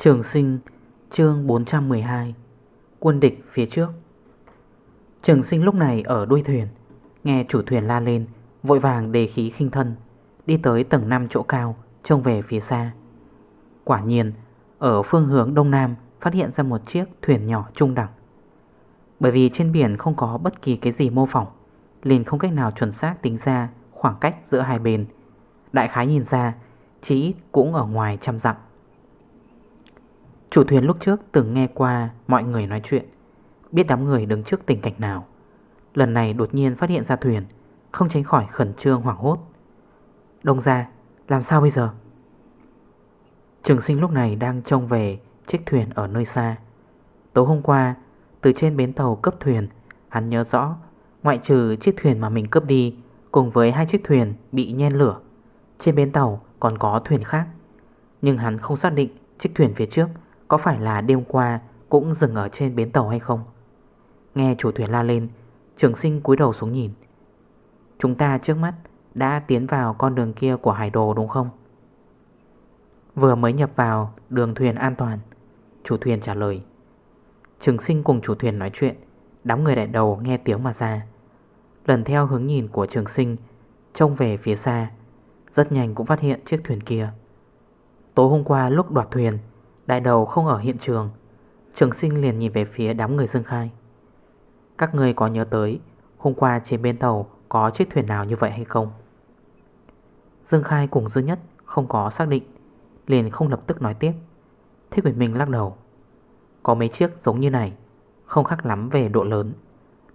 Trường sinh, chương 412 Quân địch phía trước. Trường sinh lúc này ở đuôi thuyền, Nghe chủ thuyền la lên, Vội vàng đề khí khinh thân, Đi tới tầng 5 chỗ cao, Trông về phía xa. Quả nhiên, ở phương hướng đông nam, Phát hiện ra một chiếc thuyền nhỏ trung đẳng. Bởi vì trên biển không có bất kỳ cái gì mô phỏng, Liền không cách nào chuẩn xác tính ra Khoảng cách giữa hai bên. Đại khái nhìn ra Chỉ cũng ở ngoài trăm dặm. Chủ thuyền lúc trước từng nghe qua mọi người nói chuyện, Biết đám người đứng trước tình cảnh nào. Lần này đột nhiên phát hiện ra thuyền, Không tránh khỏi khẩn trương hoảng hốt. Đông ra, Làm sao bây giờ? Trường sinh lúc này đang trông về Chiếc thuyền ở nơi xa. Tối hôm qua, Từ trên bến tàu cấp thuyền, Hắn nhớ rõ, Ngoại trừ chiếc thuyền mà mình cướp đi, Cùng với hai chiếc thuyền bị nhen lửa, Trên bến tàu còn có thuyền khác. Nhưng hắn không xác định chiếc thuyền phía trước có phải là đêm qua cũng dừng ở trên bến tàu hay không? Nghe chủ thuyền la lên, Trường sinh cúi đầu xuống nhìn. Chúng ta trước mắt đã tiến vào con đường kia của hải đồ đúng không? Vừa mới nhập vào đường thuyền an toàn, Chủ thuyền trả lời. Trường sinh cùng chủ thuyền nói chuyện, Đám người đại đầu nghe tiếng mà ra. Lần theo hướng nhìn của trường sinh, Trông về phía xa, Rất nhanh cũng phát hiện chiếc thuyền kia. Tối hôm qua lúc đoạt thuyền Đại đầu không ở hiện trường. Trường sinh liền nhìn về phía đám người Dương Khai. Các người có nhớ tới, Hôm qua trên bên tàu Có chiếc thuyền nào như vậy hay không? Dương Khai cùng Dương Nhất Không có xác định, Liền không lập tức nói tiếp. Thế quỷ mình lắc đầu. Có mấy chiếc giống như này, Không khác lắm về độ lớn.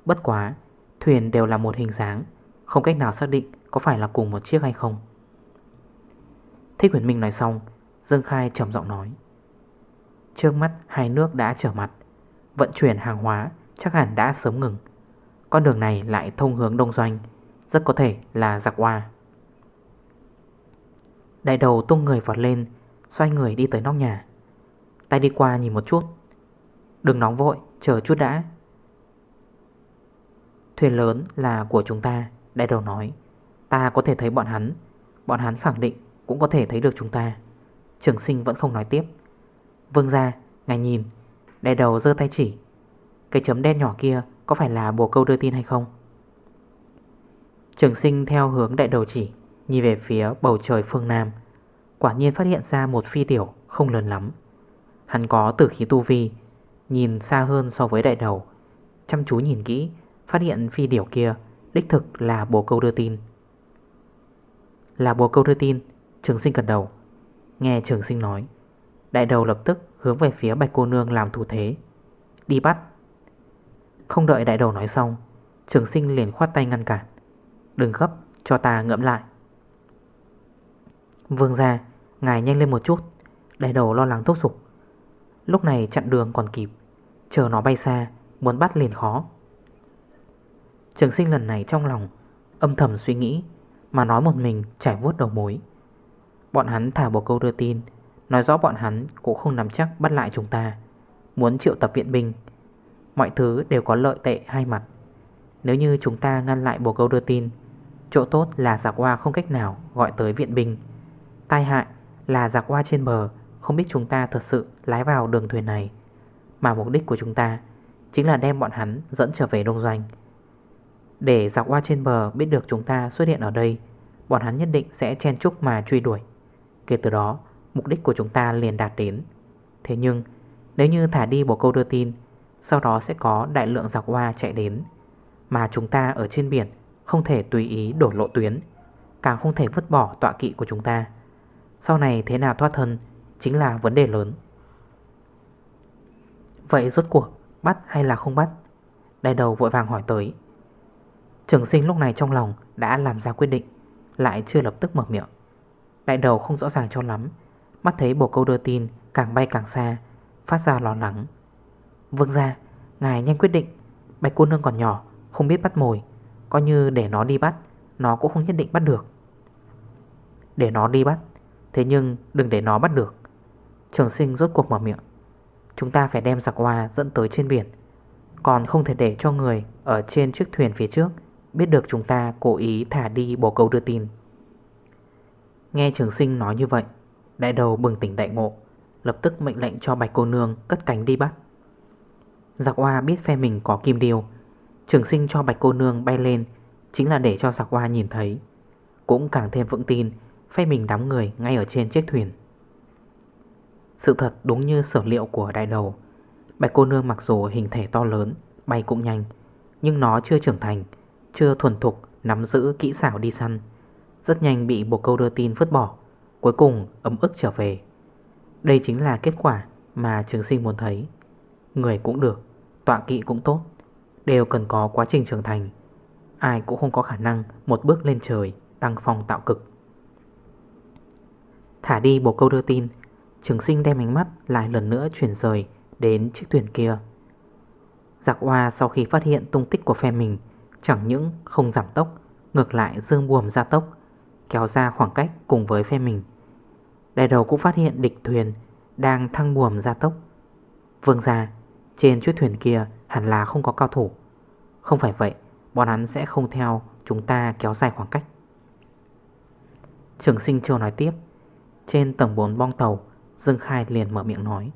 Bất quá, Thuyền đều là một hình dáng, Không cách nào xác định có phải là cùng một chiếc hay không. Thích Huyền Minh nói xong, Dương Khai trầm giọng nói. Trước mắt hai nước đã trở mặt. Vận chuyển hàng hóa chắc hẳn đã sớm ngừng. Con đường này lại thông hướng đông doanh Rất có thể là giặc hoa Đại đầu tung người vọt lên Xoay người đi tới nóc nhà. Tay đi qua nhìn một chút. Đừng nóng vội, chờ chút đã. Thuyền lớn là của chúng ta Đại đầu nói. Ta có thể thấy bọn hắn. Bọn hắn khẳng định cũng có thể thấy được chúng ta. Trường sinh vẫn không nói tiếp. Vương ra, ngài nhìn Đại đầu dơ tay chỉ. Cái chấm đen nhỏ kia có phải là bồ câu đưa tin hay không? Trường sinh theo hướng đại đầu chỉ Nhìn về phía bầu trời phương Nam. Quả nhiên phát hiện ra một phi điểu không lớn lắm. Hắn có tử khí tu vi Nhìn xa hơn so với đại đầu. Chăm chú nhìn kỹ Phát hiện phi điểu kia Đích thực là bồ câu đưa tin. Là bồ câu đưa tin Trường sinh cần đầu Nghe trường sinh nói. Đại đầu lập tức hướng về phía bạch cô nương làm thủ thế. Đi bắt. Không đợi đại đầu nói xong, Trường sinh liền khoát tay ngăn cản. Đừng gấp, cho ta ngẫm lại. Vương ra Ngài nhanh lên một chút. Đại đầu lo lắng thúc sục Lúc này chặn đường còn kịp. Chờ nó bay xa, Muốn bắt liền khó. Trường sinh lần này trong lòng Âm thầm suy nghĩ, Mà nói một mình trải vuốt đầu mối. Bọn hắn thả bồ câu đưa tin Nói rõ bọn hắn cũng không nắm chắc bắt lại chúng ta. Muốn triệu tập viện binh, Mọi thứ đều có lợi tệ hai mặt. Nếu như chúng ta ngăn lại bồ câu đưa tin, Chỗ tốt là giặc hoa không cách nào gọi tới viện binh. Tai hại là giặc hoa trên bờ Không biết chúng ta thật sự lái vào đường thuyền này. Mà mục đích của chúng ta Chính là đem bọn hắn dẫn trở về đông doanh. Để giặc hoa trên bờ biết được chúng ta xuất hiện ở đây, Bọn hắn nhất định sẽ chen chúc mà truy đuổi. Kể từ đó Mục đích của chúng ta liền đạt đến. Thế nhưng, nếu như thả đi bộ câu đưa tin, Sau đó sẽ có đại lượng giặc hoa chạy đến, Mà chúng ta ở trên biển Không thể tùy ý đổ lộ tuyến, Càng không thể vứt bỏ tọa kỵ của chúng ta. Sau này thế nào thoát thân Chính là vấn đề lớn. Vậy rốt cuộc Bắt hay là không bắt? Đại đầu vội vàng hỏi tới. Trường sinh lúc này trong lòng đã làm ra quyết định, Lại chưa lập tức mở miệng. Đại đầu không rõ ràng cho lắm Mắt thấy bồ câu đưa tin càng bay càng xa Phát ra lo lắng. Vương ra, ngài nhanh quyết định Bạch cô nương còn nhỏ, không biết bắt mồi Coi như để nó đi bắt Nó cũng không nhất định bắt được. Để nó đi bắt Thế nhưng đừng để nó bắt được. Trường sinh rốt cuộc mở miệng Chúng ta phải đem giặc hoa dẫn tới trên biển. Còn không thể để cho người Ở trên chiếc thuyền phía trước Biết được chúng ta cố ý thả đi bồ câu đưa tin. Nghe trường sinh nói như vậy Đại đầu bừng tỉnh đại ngộ, Lập tức mệnh lệnh cho bạch cô nương cất cánh đi bắt. Giặc hoa biết phe mình có kim điều Trường sinh cho bạch cô nương bay lên, Chính là để cho giặc hoa nhìn thấy. Cũng càng thêm vững tin, Phe mình đám người ngay ở trên chiếc thuyền. Sự thật đúng như sở liệu của đại đầu. Bạch cô nương mặc dù hình thể to lớn, Bay cũng nhanh, Nhưng nó chưa trưởng thành, Chưa thuần thục, nắm giữ kỹ xảo đi săn. Rất nhanh bị bộ câu đưa tin vứt bỏ. Cuối cùng, ấm ức trở về. Đây chính là kết quả mà trường sinh muốn thấy. Người cũng được, Tọa kỵ cũng tốt, Đều cần có quá trình trưởng thành. Ai cũng không có khả năng một bước lên trời Đăng phong tạo cực. Thả đi bộ câu đưa tin, Trường sinh đem ánh mắt lại lần nữa chuyển rời Đến chiếc thuyền kia. Giặc hoa sau khi phát hiện tung tích của phe mình, Chẳng những không giảm tốc, Ngược lại dương buồm ra tốc, Kéo ra khoảng cách cùng với phe mình. Đại đầu cũng phát hiện địch thuyền Đang thăng buồm ra tốc. Vương ra Trên chiếc thuyền kia hẳn là không có cao thủ. Không phải vậy, Bọn hắn sẽ không theo chúng ta kéo dài khoảng cách. Trường sinh chưa nói tiếp, Trên tầng 4 bong tàu, Dương Khai liền mở miệng nói,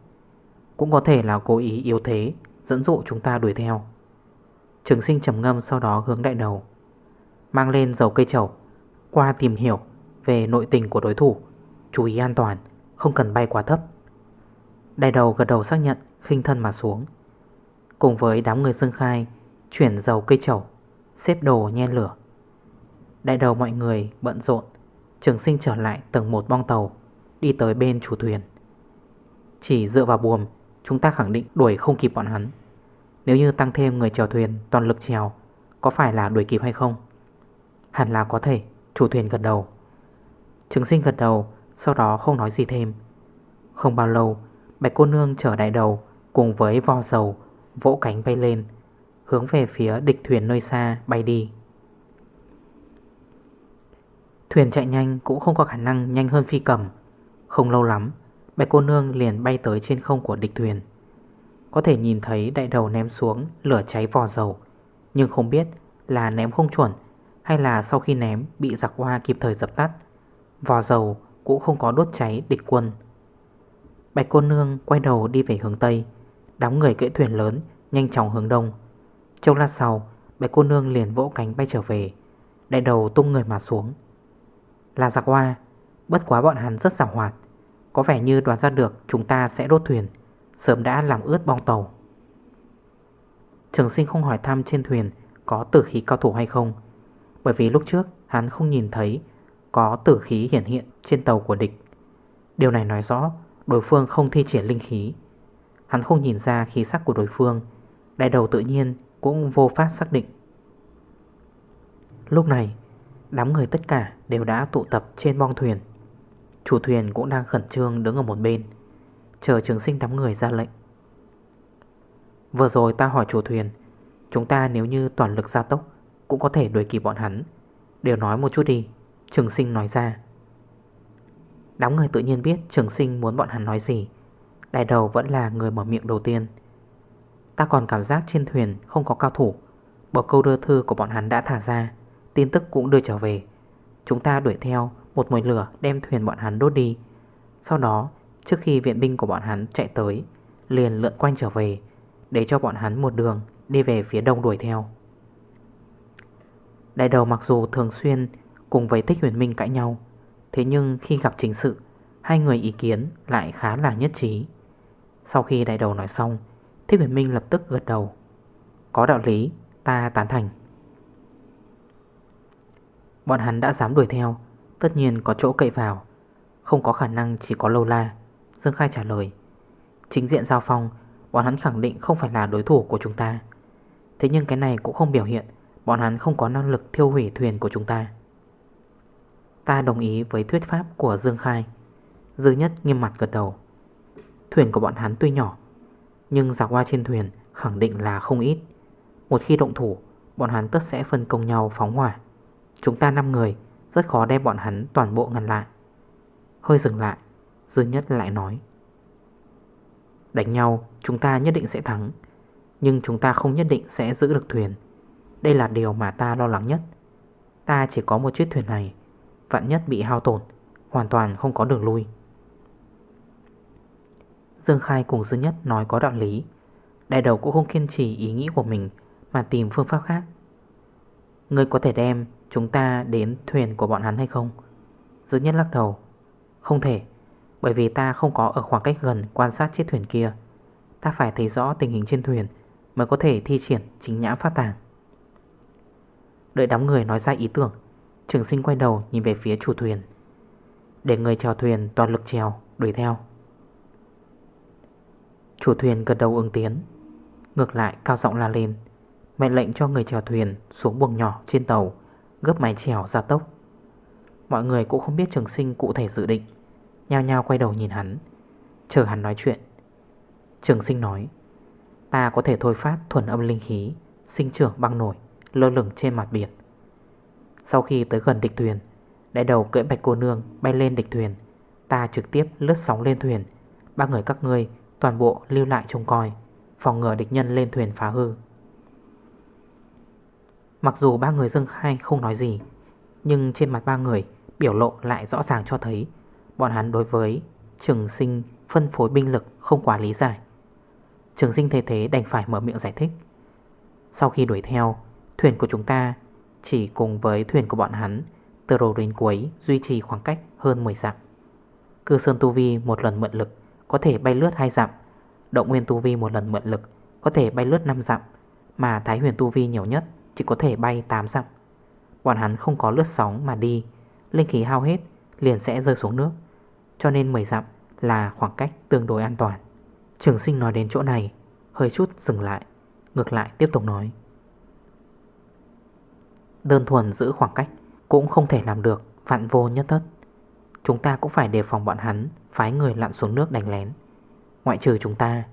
Cũng có thể là cố ý yếu thế, Dẫn dụ chúng ta đuổi theo. Trường sinh trầm ngâm sau đó hướng đại đầu, Mang lên dầu cây trầu Qua tìm hiểu về nội tình của đối thủ. Chú ý an toàn, Không cần bay quá thấp. Đại đầu gật đầu xác nhận, khinh thân mà xuống. Cùng với đám người Dương Khai, Chuyển dầu cây trầu Xếp đồ nhen lửa. Đại đầu mọi người bận rộn, Trường sinh trở lại tầng một bong tàu, Đi tới bên chủ thuyền. Chỉ dựa vào buồm, Chúng ta khẳng định đuổi không kịp bọn hắn. Nếu như tăng thêm người chèo thuyền toàn lực chèo, Có phải là đuổi kịp hay không? Hẳn là có thể, Chủ thuyền gật đầu. Trường sinh gật đầu sau đó không nói gì thêm. Không bao lâu Bạch cô nương chở đại đầu Cùng với vo dầu, Vỗ cánh bay lên, Hướng về phía địch thuyền nơi xa bay đi. Thuyền chạy nhanh cũng không có khả năng nhanh hơn phi cầm. Không lâu lắm Bạch cô nương liền bay tới trên không của địch thuyền. Có thể nhìn thấy đại đầu ném xuống lửa cháy vò dầu, Nhưng không biết là ném không chuẩn Hay là sau khi ném bị giặc hoa kịp thời dập tắt. Vò dầu cũng không có đốt cháy địch quân. Bạch cô nương quay đầu đi về hướng Tây, Đám người cưỡi thuyền lớn Nhanh chóng hướng Đông. Trong lát sau, Bạch cô nương liền vỗ cánh bay trở về, Đại đầu tung người mà xuống. Là giặc hoa Bất quá bọn hắn rất xảo hoạt, Có vẻ như đoán ra được chúng ta sẽ đốt thuyền, Sớm đã làm ướt bong tàu. Trường sinh không hỏi thăm trên thuyền Có tử khí cao thủ hay không, Bởi vì lúc trước hắn không nhìn thấy có tử khí hiển hiện trên tàu của địch. Điều này nói rõ Đối phương không thi triển linh khí. Hắn không nhìn ra khí sắc của đối phương, Đại đầu tự nhiên cũng vô pháp xác định. Lúc này, Đám người tất cả đều đã tụ tập trên bong thuyền. Chủ thuyền cũng đang khẩn trương đứng ở một bên, Chờ trường sinh đám người ra lệnh. Vừa rồi ta hỏi chủ thuyền, Chúng ta nếu như toàn lực gia tốc Cũng có thể đuổi kịp bọn hắn. Đều nói một chút đi. Trường sinh nói ra. Đám người tự nhiên biết trường sinh muốn bọn hắn nói gì. Đại đầu vẫn là người mở miệng đầu tiên. Ta còn cảm giác trên thuyền không có cao thủ. Bộ câu đưa thư của bọn hắn đã thả ra. Tin tức cũng đưa trở về. Chúng ta đuổi theo một mồi lửa đem thuyền bọn hắn đốt đi. Sau đó, trước khi viện binh của bọn hắn chạy tới, Liền lượn quanh trở về, Để cho bọn hắn một đường đi về phía đông đuổi theo. Đại đầu mặc dù thường xuyên cùng với Thích Huyền Minh cãi nhau. Thế nhưng khi gặp chính sự, Hai người ý kiến lại khá là nhất trí. Sau khi đại đầu nói xong, Thích Huyền Minh lập tức gật đầu. Có đạo lý, ta tán thành. Bọn hắn đã dám đuổi theo, Tất nhiên có chỗ cậy vào. Không có khả năng chỉ có lâu la. Dương Khai trả lời. Chính diện giao phong, Bọn hắn khẳng định không phải là đối thủ của chúng ta. Thế nhưng cái này cũng không biểu hiện, Bọn hắn không có năng lực thiêu hủy thuyền của chúng ta. Ta đồng ý với thuyết pháp của Dương Khai. Dư nhất nghiêm mặt gật đầu. Thuyền của bọn hắn tuy nhỏ, Nhưng giặc qua trên thuyền khẳng định là không ít. Một khi động thủ, Bọn hắn tất sẽ phân công nhau phóng hỏa. Chúng ta 5 người, Rất khó đem bọn hắn toàn bộ ngăn lại. Hơi dừng lại, Dư nhất lại nói. Đánh nhau, chúng ta nhất định sẽ thắng, Nhưng chúng ta không nhất định sẽ giữ được thuyền. Đây là điều mà ta lo lắng nhất. Ta chỉ có một chiếc thuyền này Vạn nhất bị hao tổn, Hoàn toàn không có đường lui. Dương Khai cùng Dương Nhất nói có đạo lý. Đại đầu cũng không kiên trì ý nghĩ của mình Mà tìm phương pháp khác. Ngươi có thể đem chúng ta đến thuyền của bọn hắn hay không? Dương Nhất lắc đầu. Không thể, Bởi vì ta không có ở khoảng cách gần quan sát chiếc thuyền kia. Ta phải thấy rõ tình hình trên thuyền Mới có thể thi triển chính nhã phát tàng. Đợi đám người nói ra ý tưởng Trường sinh quay đầu nhìn về phía chủ thuyền. Để người chèo thuyền toàn lực chèo, Đuổi theo. Chủ thuyền gật đầu ứng tiến Ngược lại, cao giọng la lên. Mệnh lệnh cho người chèo thuyền xuống buồng nhỏ trên tàu, Gấp mái chèo ra tốc. Mọi người cũng không biết trường sinh cụ thể dự định. Nhao nhao quay đầu nhìn hắn, Chờ hắn nói chuyện. Trường sinh nói, Ta có thể thôi phát thuần âm linh khí, Sinh trưởng băng nổi, Lơ lửng trên mặt biển. Sau khi tới gần địch thuyền, Đại đầu cưỡi bạch cô nương bay lên địch thuyền. Ta trực tiếp lướt sóng lên thuyền. Ba người các ngươi toàn bộ lưu lại trông coi, Phòng ngừa địch nhân lên thuyền phá hư. Mặc dù ba người dâng khai không nói gì, Nhưng trên mặt ba người biểu lộ lại rõ ràng cho thấy Bọn hắn đối với trường sinh phân phối binh lực không quá lý giải. Trường sinh thế thế, đành phải mở miệng giải thích. Sau khi đuổi theo, Thuyền của chúng ta chỉ cùng với thuyền của bọn hắn. Từ đầu đến cuối duy trì khoảng cách hơn 10 dặm. Cư Sơn Tu Vi một lần mượn lực Có thể bay lướt 2 dặm. Động Nguyên Tu Vi một lần mượn lực Có thể bay lướt 5 dặm, Mà Thái Huyền Tu Vi nhiều nhất Chỉ có thể bay 8 dặm. Bọn hắn không có lướt sóng mà đi, Linh khí hao hết liền sẽ rơi xuống nước. Cho nên 10 dặm là khoảng cách tương đối an toàn. Trường sinh nói đến chỗ này, Hơi chút dừng lại, Ngược lại tiếp tục nói. Đơn thuần giữ khoảng cách Cũng không thể làm được, vạn vô nhất thất. Chúng ta cũng phải đề phòng bọn hắn, Phái người lặn xuống nước đánh lén. Ngoại trừ chúng ta,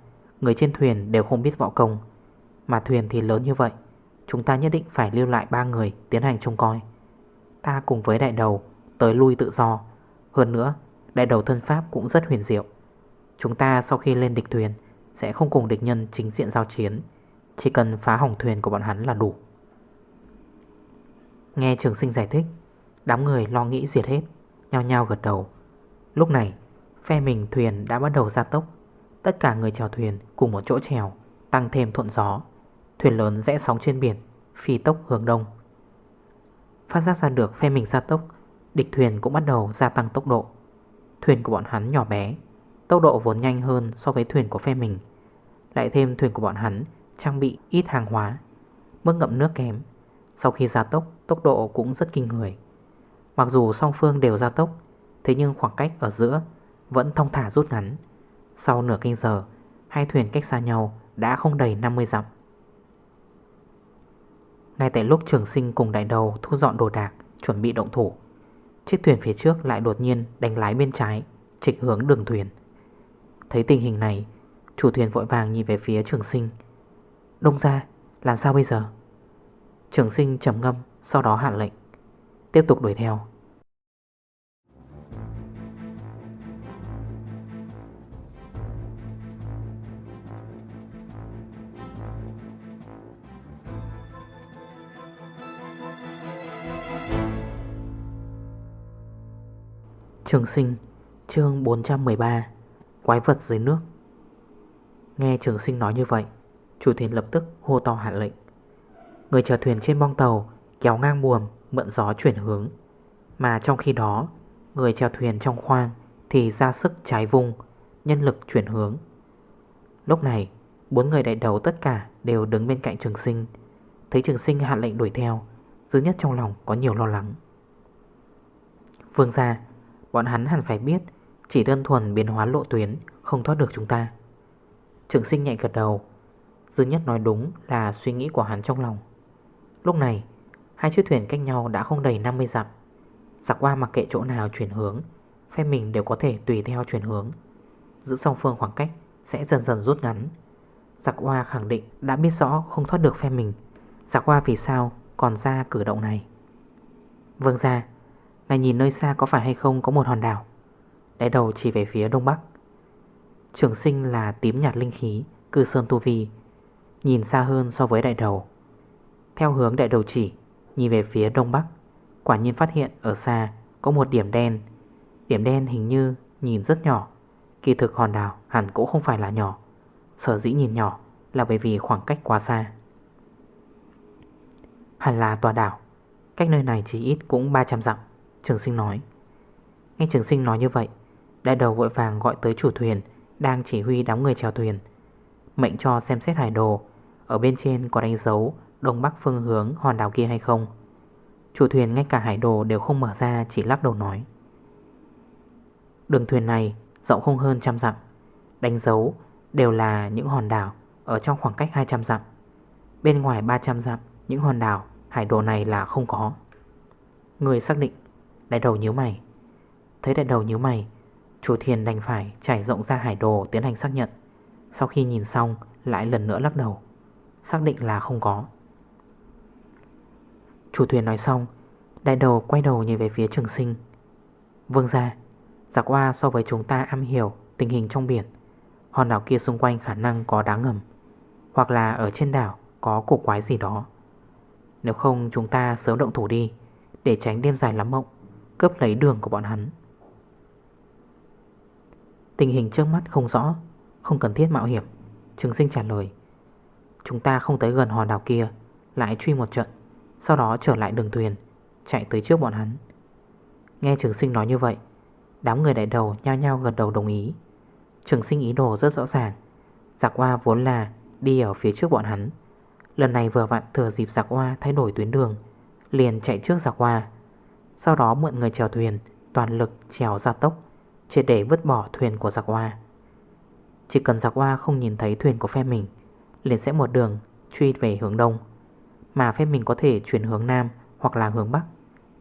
Người trên thuyền đều không biết võ công. Mà thuyền thì lớn như vậy, Chúng ta nhất định phải lưu lại ba người tiến hành trông coi. Ta cùng với đại đầu Tới lui tự do. Hơn nữa, đại đầu thân pháp cũng rất huyền diệu. Chúng ta sau khi lên địch thuyền Sẽ không cùng địch nhân chính diện giao chiến. Chỉ cần phá hỏng thuyền của bọn hắn là đủ. Nghe trường sinh giải thích, Đám người lo nghĩ diệt hết, Nhao nhao gật đầu. Lúc này, phe mình thuyền đã bắt đầu ra tốc. Tất cả người chèo thuyền cùng một chỗ chèo, Tăng thêm thuận gió. Thuyền lớn rẽ sóng trên biển, Phi tốc hướng đông. Phát giác ra được phe mình ra tốc, Địch thuyền cũng bắt đầu gia tăng tốc độ. Thuyền của bọn hắn nhỏ bé, Tốc độ vốn nhanh hơn so với thuyền của phe mình. Lại thêm thuyền của bọn hắn Trang bị ít hàng hóa, Mức ngậm nước kém. Sau khi ra tốc Tốc độ cũng rất kinh người. Mặc dù song phương đều ra tốc, Thế nhưng khoảng cách ở giữa Vẫn thông thả rút ngắn. Sau nửa canh giờ, Hai thuyền cách xa nhau đã không đầy 50 dặm. Ngay tại lúc trường sinh cùng đại đầu Thu dọn đồ đạc, Chuẩn bị động thủ, Chiếc thuyền phía trước lại đột nhiên đánh lái bên trái, Trịch hướng đường thuyền. Thấy tình hình này, Chủ thuyền vội vàng nhìn về phía trường sinh. Đông ra làm sao bây giờ? Trường sinh trầm ngâm. Sau đó hạ lệnh. Tiếp tục đuổi theo. Trường sinh, chương 413 Quái vật dưới nước. Nghe trường sinh nói như vậy, Chủ thuyền lập tức hô to hạ lệnh. Người chờ thuyền trên bong tàu Kéo ngang buồm, mượn gió chuyển hướng. Mà trong khi đó, Người chèo thuyền trong khoang Thì ra sức trái vùng, Nhân lực chuyển hướng. Lúc này, Bốn người đại đầu tất cả đều đứng bên cạnh trường sinh. Thấy trường sinh hạ lệnh đuổi theo Dư nhất trong lòng có nhiều lo lắng. Vương ra Bọn hắn hẳn phải biết, Chỉ đơn thuần biến hóa lộ tuyến, Không thoát được chúng ta. Trường sinh nhạy gật đầu. Dư nhất nói đúng là suy nghĩ của hắn trong lòng. Lúc này Hai chiếc thuyền cách nhau đã không đầy 50 dặm. Giặc qua mặc kệ chỗ nào chuyển hướng, Phe mình đều có thể tùy theo chuyển hướng. Giữ song phương khoảng cách Sẽ dần dần rút ngắn. Giặc Qua khẳng định đã biết rõ không thoát được phe mình. Giặc Qua vì sao còn ra cử động này. Vâng ra, Ngài nhìn nơi xa có phải hay không có một hòn đảo. Đại đầu chỉ về phía đông bắc. Trường sinh là tím nhạt linh khí, Cư sơn tu vi, Nhìn xa hơn so với đại đầu. Theo hướng đại đầu chỉ Nhìn về phía đông bắc, Quả nhiên phát hiện ở xa Có một điểm đen. Điểm đen hình như nhìn rất nhỏ, Kỳ thực hòn đảo hẳn cũng không phải là nhỏ. Sở dĩ nhìn nhỏ là bởi vì khoảng cách quá xa. Hẳn là tòa đảo, Cách nơi này chỉ ít cũng 300 dặm, Trường sinh nói. Nghe trường sinh nói như vậy, Đại đầu vội vàng gọi tới chủ thuyền Đang chỉ huy đám người chèo thuyền, Mệnh cho xem xét hải đồ. Ở bên trên có đánh dấu Đông Bắc phương hướng, hòn đảo kia hay không? Chủ thuyền ngay cả hải đồ đều không mở ra, Chỉ lắc đầu nói. Đường thuyền này rộng không hơn trăm dặm, Đánh dấu đều là những hòn đảo Ở trong khoảng cách 200 dặm. Bên ngoài 300 dặm, Những hòn đảo hải đồ này là không có. Người xác định, Đại đầu nhíu mày. Thấy đại đầu nhíu mày, Chủ thuyền đành phải trải rộng ra hải đồ tiến hành xác nhận. Sau khi nhìn xong, Lại lần nữa lắc đầu, Xác định là không có. Chủ thuyền nói xong, Đại đầu quay đầu nhìn về phía trường sinh. Vương ra Giặc qua so với chúng ta am hiểu Tình hình trong biển, Hòn đảo kia xung quanh khả năng có đá ngầm, Hoặc là ở trên đảo có cổ quái gì đó. Nếu không chúng ta sớm động thủ đi, Để tránh đêm dài lắm mộng, Cướp lấy đường của bọn hắn. Tình hình trước mắt không rõ, Không cần thiết mạo hiểm, Trường sinh trả lời. Chúng ta không tới gần hòn đảo kia, Lại truy một trận. Sau đó trở lại đường thuyền, Chạy tới trước bọn hắn. Nghe trường sinh nói như vậy, Đám người đại đầu nhao nhao gật đầu đồng ý. Trường sinh ý đồ rất rõ ràng, Giặc hoa vốn là đi ở phía trước bọn hắn. Lần này vừa vặn thừa dịp giặc hoa thay đổi tuyến đường, Liền chạy trước giặc hoa Sau đó mượn người chèo thuyền, Toàn lực chèo ra tốc Chỉ để vứt bỏ thuyền của giặc hoa Chỉ cần giặc hoa không nhìn thấy thuyền của phe mình, Liền sẽ một đường truy về hướng đông. Mà phe mình có thể chuyển hướng nam Hoặc là hướng bắc,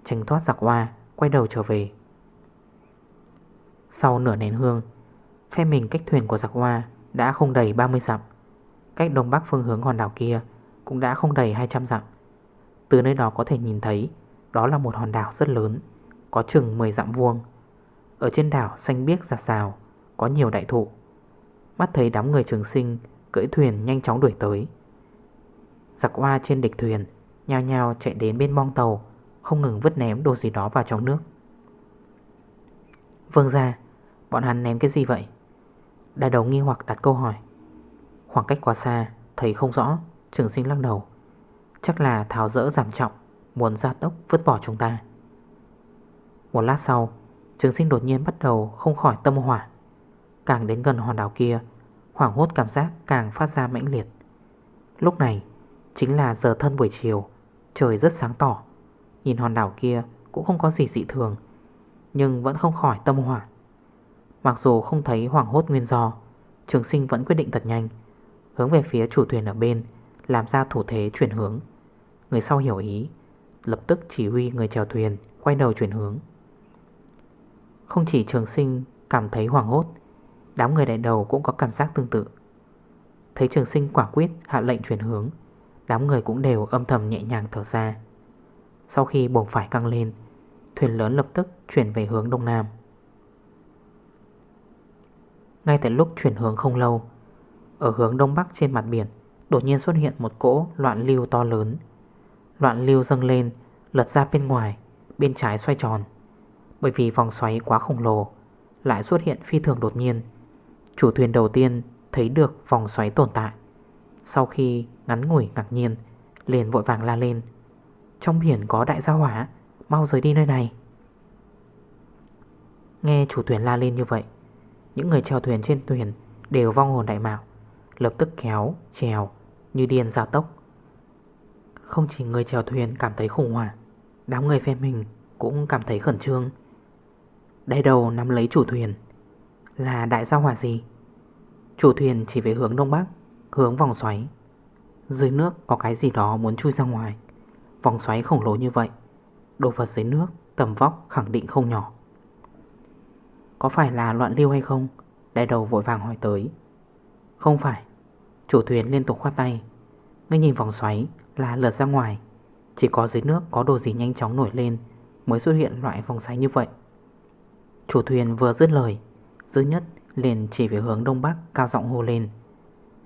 Tránh thoát giặc hoa Quay đầu trở về. Sau nửa nén hương Phe mình cách thuyền của giặc hoa Đã không đầy 30 dặm. Cách đông bắc phương hướng hòn đảo kia Cũng đã không đầy 200 dặm. Từ nơi đó có thể nhìn thấy, Đó là một hòn đảo rất lớn, Có chừng 10 dặm vuông. Ở trên đảo xanh biếc giặt rào, Có nhiều đại thụ. Mắt thấy đám người trường sinh Cưỡi thuyền nhanh chóng đuổi tới. Giặc hoa trên địch thuyền, Nhao nhao chạy đến bên bong tàu, Không ngừng vứt ném đồ gì đó vào trong nước. Vương ra Bọn hắn ném cái gì vậy? Đại đầu nghi hoặc đặt câu hỏi. Khoảng cách quá xa, Thấy không rõ, Trường sinh lắc đầu. Chắc là tháo rỡ giảm trọng, Muốn ra tốc vứt bỏ chúng ta. Một lát sau, Trường sinh đột nhiên bắt đầu không khỏi tâm hỏa. Càng đến gần hòn đảo kia, Hoảng hốt cảm giác càng phát ra mãnh liệt. Lúc này Chính là giờ thân buổi chiều, Trời rất sáng tỏ. Nhìn hòn đảo kia cũng không có gì dị thường, Nhưng vẫn không khỏi tâm hỏa Mặc dù không thấy hoảng hốt nguyên do, Trường sinh vẫn quyết định thật nhanh, Hướng về phía chủ thuyền ở bên, Làm ra thủ thế chuyển hướng. Người sau hiểu ý, Lập tức chỉ huy người chèo thuyền Quay đầu chuyển hướng. Không chỉ trường sinh cảm thấy hoảng hốt, Đám người đại đầu cũng có cảm giác tương tự. Thấy trường sinh quả quyết hạ lệnh chuyển hướng Đám người cũng đều âm thầm nhẹ nhàng thở ra. Sau khi bổng phải căng lên, Thuyền lớn lập tức chuyển về hướng đông nam. Ngay tại lúc chuyển hướng không lâu, Ở hướng đông bắc trên mặt biển, Đột nhiên xuất hiện một cỗ loạn lưu to lớn. Loạn lưu dâng lên, Lật ra bên ngoài, Bên trái xoay tròn. Bởi vì vòng xoáy quá khổng lồ, Lại xuất hiện phi thường đột nhiên. Chủ thuyền đầu tiên thấy được vòng xoáy tồn tại. Sau khi ngắn ngủi ngạc nhiên Liền vội vàng la lên. Trong biển có đại gia hỏa Mau rời đi nơi này. Nghe chủ thuyền la lên như vậy những người chèo thuyền trên thuyền Đều vong hồn đại mạo Lập tức kéo, chèo Như điên ra tốc. Không chỉ người chèo thuyền cảm thấy khủng hoảng Đám người phe mình cũng cảm thấy khẩn trương. Đây đầu nắm lấy chủ thuyền Là đại gia hỏa gì? Chủ thuyền chỉ về hướng đông bắc. Hướng vòng xoáy. Dưới nước có cái gì đó muốn chui ra ngoài. Vòng xoáy khổng lồ như vậy, Đồ vật dưới nước, tầm vóc khẳng định không nhỏ. Có phải là loạn lưu hay không? Đại đầu vội vàng hỏi tới. Không phải, Chủ thuyền liên tục khoát tay. Ngươi nhìn vòng xoáy là lượt ra ngoài. Chỉ có dưới nước có đồ gì nhanh chóng nổi lên Mới xuất hiện loại vòng xoáy như vậy. Chủ thuyền vừa dứt lời Dư nhất liền chỉ về hướng đông bắc Cao giọng hô lên.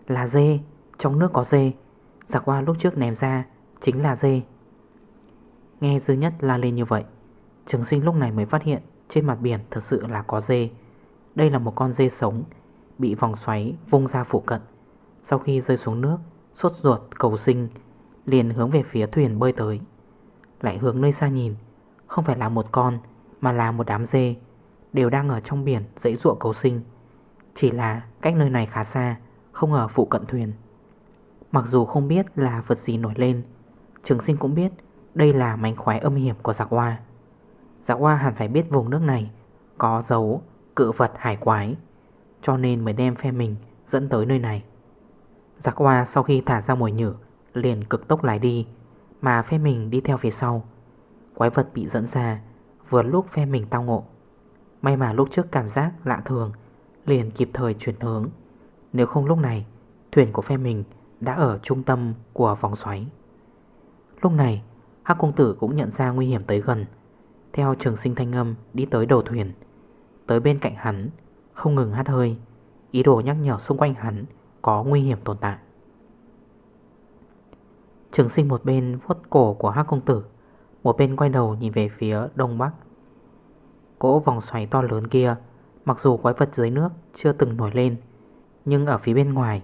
Là dê, trong nước có dê. Giặc qua lúc trước ném ra Chính là dê. Nghe dư nhất la lên như vậy Trường sinh lúc này mới phát hiện Trên mặt biển thật sự là có dê. Đây là một con dê sống Bị vòng xoáy vung ra phụ cận. Sau khi rơi xuống nước Suốt ruột cầu sinh Liền hướng về phía thuyền bơi tới. Lại hướng nơi xa nhìn Không phải là một con Mà là một đám dê. Đều đang ở trong biển dãy ruộng cầu sinh. Chỉ là cách nơi này khá xa không ở phụ cận thuyền. Mặc dù không biết là vật gì nổi lên, Trường sinh cũng biết Đây là mánh khoái âm hiểm của giặc hoa Giặc hoa hẳn phải biết vùng nước này Có dấu cự vật hải quái, Cho nên mới đem phe mình Dẫn tới nơi này. Giặc hoa sau khi thả ra mồi nhử, Liền cực tốc lái đi, Mà phe mình đi theo phía sau. Quái vật bị dẫn ra, Vừa lúc phe mình tao ngộ. May mà lúc trước cảm giác lạ thường, Liền kịp thời chuyển hướng. Nếu không lúc này, Thuyền của phe mình đã ở trung tâm của vòng xoáy. Lúc này, Hắc công tử cũng nhận ra nguy hiểm tới gần. Theo trường sinh thanh âm đi tới đầu thuyền, Tới bên cạnh hắn, Không ngừng hát hơi, Ý đồ nhắc nhở xung quanh hắn Có nguy hiểm tồn tại. Trường sinh một bên vuốt cổ của Hắc công tử, Một bên quay đầu nhìn về phía đông bắc. Cỗ vòng xoáy to lớn kia, Mặc dù quái vật dưới nước chưa từng nổi lên nhưng ở phía bên ngoài,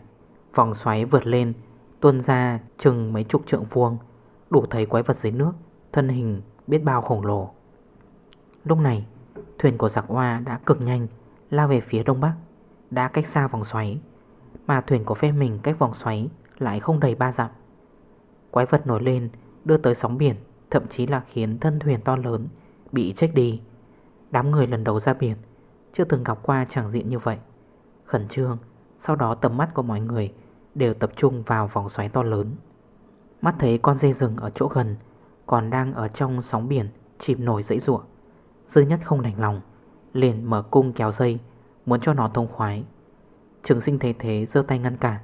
Vòng xoáy vượt lên, Tuôn ra chừng mấy chục trượng vuông, Đủ thấy quái vật dưới nước, Thân hình biết bao khổng lồ. Lúc này, Thuyền của giặc hoa đã cực nhanh, Lao về phía đông bắc, Đã cách xa vòng xoáy, Mà thuyền của phe mình cách vòng xoáy Lại không đầy ba dặm. Quái vật nổi lên, đưa tới sóng biển, Thậm chí là khiến thân thuyền to lớn Bị chết đi. Đám người lần đầu ra biển, Chưa từng gặp qua chẳng diện như vậy. Khẩn trương sau đó tầm mắt của mọi người Đều tập trung vào vòng xoáy to lớn. Mắt thấy con dê rừng ở chỗ gần Còn đang ở trong sóng biển Chìm nổi dãy ruộng Dư nhất không đành lòng, Liền mở cung kéo dây, Muốn cho nó thông khoái. Trường sinh thế thế dơ tay ngăn cản,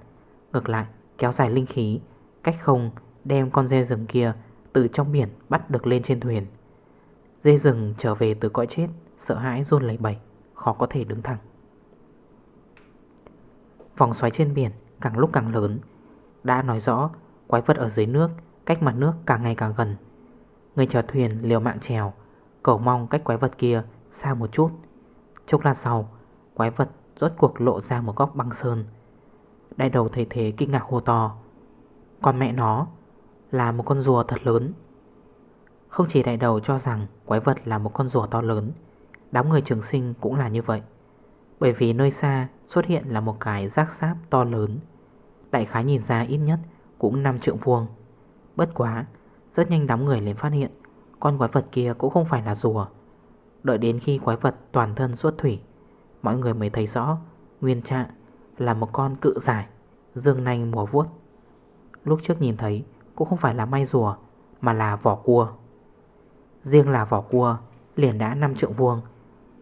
Ngược lại kéo dài linh khí, Cách không đem con dê rừng kia Từ trong biển bắt được lên trên thuyền. Dê rừng trở về từ cõi chết, Sợ hãi run lấy bẩy, Khó có thể đứng thẳng. Vòng xoáy trên biển, càng lúc càng lớn. Đã nói rõ, quái vật ở dưới nước, Cách mặt nước càng ngày càng gần. Người chèo thuyền liều mạng trèo Cầu mong cách quái vật kia xa một chút. Chốc lát sau, Quái vật rốt cuộc lộ ra một góc băng sơn. Đại đầu thấy thế kinh ngạc hô to. Con mẹ nó Là một con rùa thật lớn. Không chỉ đại đầu cho rằng Quái vật là một con rùa to lớn, Đám người trường sinh cũng là như vậy. Bởi vì nơi xa xuất hiện là một cái rác sáp to lớn. Đại khái nhìn ra ít nhất cũng 5 trượng vuông. Bất quá, Rất nhanh đám người liền phát hiện, Con quái vật kia cũng không phải là rùa. Đợi đến khi quái vật toàn thân xuất thủy, Mọi người mới thấy rõ Nguyên trạng là một con cự giải, Dương nanh mùa vuốt. Lúc trước nhìn thấy cũng không phải là may rùa, Mà là vỏ cua. Riêng là vỏ cua liền đã 5 trượng vuông,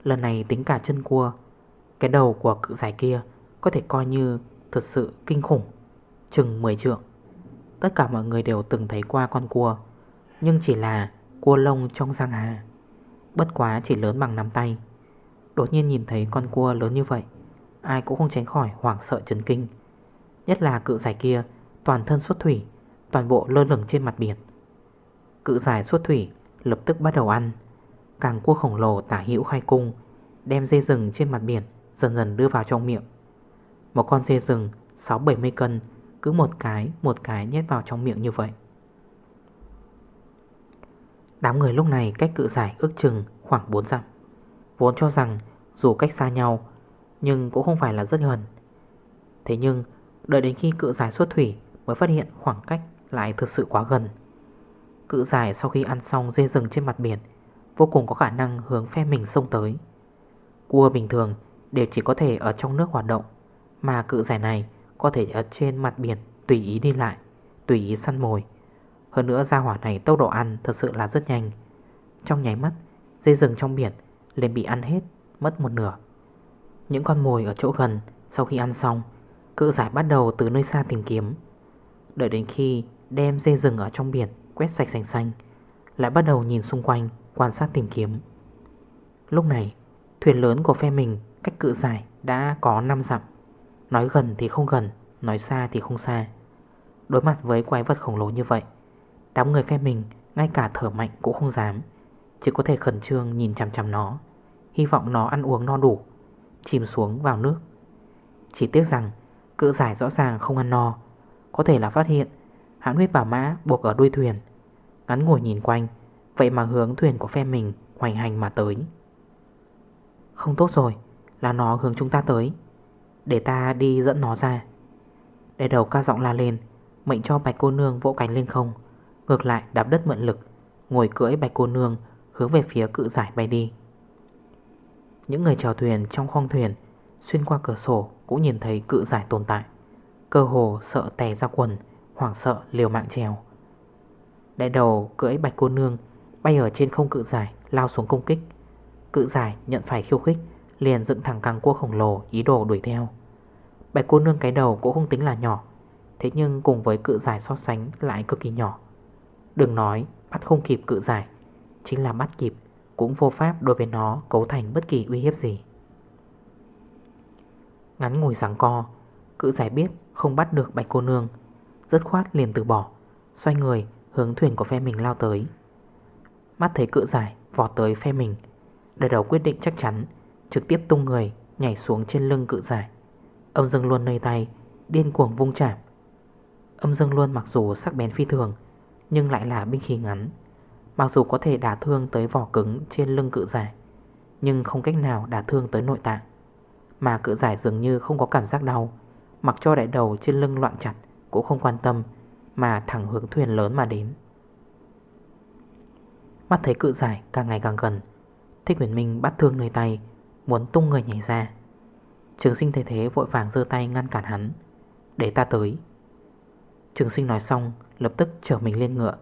Lần này tính cả chân cua cái đầu của cự giải kia Có thể coi như thật sự kinh khủng. Chừng 10 trượng. Tất cả mọi người đều từng thấy qua con cua, Nhưng chỉ là cua lông trong giang hà Bất quá chỉ lớn bằng nắm tay. Đột nhiên nhìn thấy con cua lớn như vậy, Ai cũng không tránh khỏi hoảng sợ chấn kinh. Nhất là cự giải kia, Toàn thân xuất thủy, Toàn bộ lơ lửng trên mặt biển. Cự giải xuất thủy lập tức bắt đầu ăn. Càng cua khổng lồ tả hữu khai cung, Đem dây rừng trên mặt biển Dần dần đưa vào trong miệng. Một con dê rừng 6-70 cân, Cứ một cái một cái nhét vào trong miệng như vậy. Đám người lúc này cách cự giải ước chừng khoảng 4 dặm, Vốn cho rằng dù cách xa nhau, Nhưng cũng không phải là rất gần. Thế nhưng, đợi đến khi cự giải xuất thủy Mới phát hiện khoảng cách lại thực sự quá gần. Cự giải sau khi ăn xong dê rừng trên mặt biển, Vô cùng có khả năng hướng phe mình sông tới. Cua bình thường đều chỉ có thể ở trong nước hoạt động, Mà cự giải này có thể ở trên mặt biển tùy ý đi lại, Tùy ý săn mồi. Hơn nữa ra hỏa này tốc độ ăn thật sự là rất nhanh. Trong nháy mắt, Dây rừng trong biển liền bị ăn hết, Mất một nửa. Những con mồi ở chỗ gần Sau khi ăn xong, Cự giải bắt đầu từ nơi xa tìm kiếm. Đợi đến khi đem dây rừng ở trong biển Quét sạch xanh xanh, Lại bắt đầu nhìn xung quanh Quan sát tìm kiếm. Lúc này, Thuyền lớn của phe mình cách cự giải đã có 5 dặm. Nói gần thì không gần, Nói xa thì không xa. Đối mặt với quái vật khổng lồ như vậy, Đám người phe mình, ngay cả thở mạnh cũng không dám. Chỉ có thể khẩn trương nhìn chằm chằm nó, Hy vọng nó ăn uống no đủ, Chìm xuống vào nước. Chỉ tiếc rằng, cự giải rõ ràng không ăn no. Có thể là phát hiện, Hãn huyết bảo mã buộc ở đuôi thuyền. Ngắn ngồi nhìn quanh, Vậy mà hướng thuyền của phe mình hoành hành mà tới. Không tốt rồi. Là nó hướng chúng ta tới, Để ta đi dẫn nó ra. Để đầu ca giọng la lên, Mệnh cho bạch cô nương vỗ cánh lên không. Ngược lại, đạp đất mượn lực, Ngồi cưỡi bạch cô nương, Hướng về phía cự giải bay đi. Những người chèo thuyền trong khoang thuyền, Xuyên qua cửa sổ Cũng nhìn thấy cự giải tồn tại. Cơ hồ sợ tè ra quần, Hoảng sợ liều mạng trèo. Đại đầu cưỡi bạch cô nương Bay ở trên không cự giải, Lao xuống công kích. Cự giải nhận phải khiêu khích Liền dựng thẳng càng cua khổng lồ, ý đồ đuổi theo. Bạch cô nương cái đầu cũng không tính là nhỏ, Thế nhưng cùng với cự giải so sánh lại cực kỳ nhỏ. Đừng nói bắt không kịp cự giải, Chính là bắt kịp, Cũng vô pháp đối với nó cấu thành bất kỳ uy hiếp gì. Ngắn ngồi sáng co, Cự giải biết không bắt được bạch cô nương Rất khoát liền từ bỏ, Xoay người hướng thuyền của phe mình lao tới. Mắt thấy cự giải vọt tới phe mình, Đời đầu quyết định chắc chắn Trực tiếp tung người nhảy xuống trên lưng cự giải. Âm Dương luôn nơi tay, Điên cuồng vung chạm. Âm dương luôn mặc dù sắc bén phi thường, Nhưng lại là binh khí ngắn. Mặc dù có thể đả thương tới vỏ cứng trên lưng cự giải, Nhưng không cách nào đả thương tới nội tạng. Mà cự giải dường như không có cảm giác đau, Mặc cho đại đầu trên lưng loạn chặt Cũng không quan tâm, Mà thẳng hướng thuyền lớn mà đến. Mắt thấy cự giải càng ngày càng gần, Thích huyền minh bắt thương nơi tay Muốn tung người nhảy ra. Trường sinh thấy thế vội vàng dơ tay ngăn cản hắn. Để ta tới. Trường sinh nói xong, lập tức trở mình lên ngựa.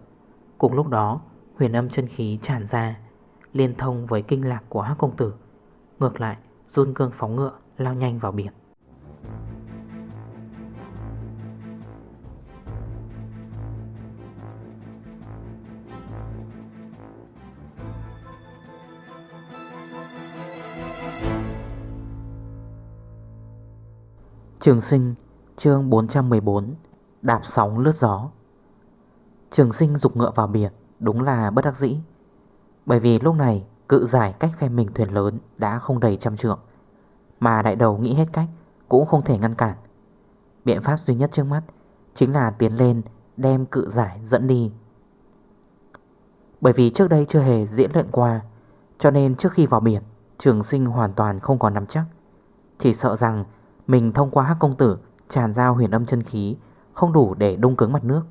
Cùng lúc đó, huyền âm chân khí tràn ra, Liên thông với kinh lạc của hắc công tử. Ngược lại, run cương phóng ngựa, lao nhanh vào biển. Trường sinh, chương 414 Đạp sóng lướt gió. Trường sinh dục ngựa vào biển, Đúng là bất đắc dĩ. Bởi vì lúc này, cự giải cách phe mình thuyền lớn Đã không đầy trăm trượng, Mà đại đầu nghĩ hết cách, Cũng không thể ngăn cản. Biện pháp duy nhất trước mắt Chính là tiến lên, đem cự giải dẫn đi. Bởi vì trước đây chưa hề diễn luyện qua, Cho nên trước khi vào biển, Trường sinh hoàn toàn không còn nắm chắc. Chỉ sợ rằng mình thông qua hắc công tử, Tràn ra huyền âm chân khí, không đủ để đông cứng mặt nước.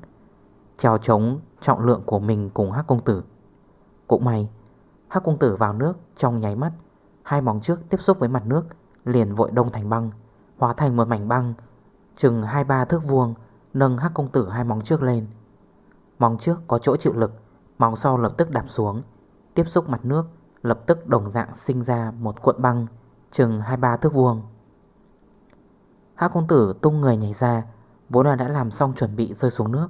Trèo chống trọng lượng của mình cùng Hắc Công Tử. Cũng may, Hắc Công Tử vào nước trong nháy mắt, Hai móng trước tiếp xúc với mặt nước, Liền vội đông thành băng, Hóa thành một mảnh băng. Chừng 2-3 thước vuông, Nâng Hắc Công Tử hai móng trước lên. Móng trước có chỗ chịu lực, Móng sau lập tức đạp xuống. Tiếp xúc mặt nước, Lập tức đồng dạng sinh ra một cuộn băng, Chừng 2-3 thước vuông. Hắc Công Tử tung người nhảy ra Vốn là đã làm xong chuẩn bị rơi xuống nước.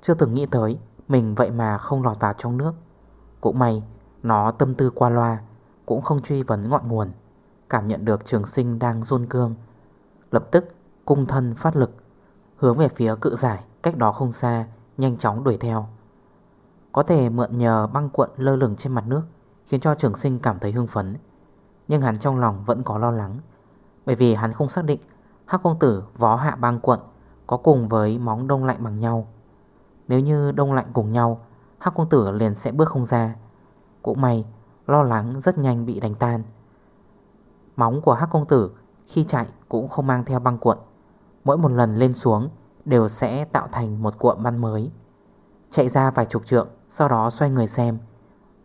Chưa từng nghĩ tới, Mình vậy mà không lọt vào trong nước. Cũng may, Nó tâm tư qua loa, Cũng không truy vấn ngọn nguồn. Cảm nhận được trường sinh đang run cương. Lập tức, cung thân phát lực, Hướng về phía cự giải Cách đó không xa, Nhanh chóng đuổi theo. Có thể mượn nhờ băng cuộn lơ lửng trên mặt nước, Khiến cho trường sinh cảm thấy hưng phấn. Nhưng hắn trong lòng vẫn có lo lắng, Bởi vì hắn không xác định Hắc công tử vó hạ băng cuộn có cùng với móng đông lạnh bằng nhau. Nếu như đông lạnh cùng nhau, Hắc công tử liền sẽ bước không ra. Cũng may, Lo lắng rất nhanh bị đánh tan. Móng của Hắc công tử Khi chạy cũng không mang theo băng cuộn. Mỗi một lần lên xuống Đều sẽ tạo thành một cuộn băng mới. Chạy ra vài chục trượng, Sau đó xoay người xem.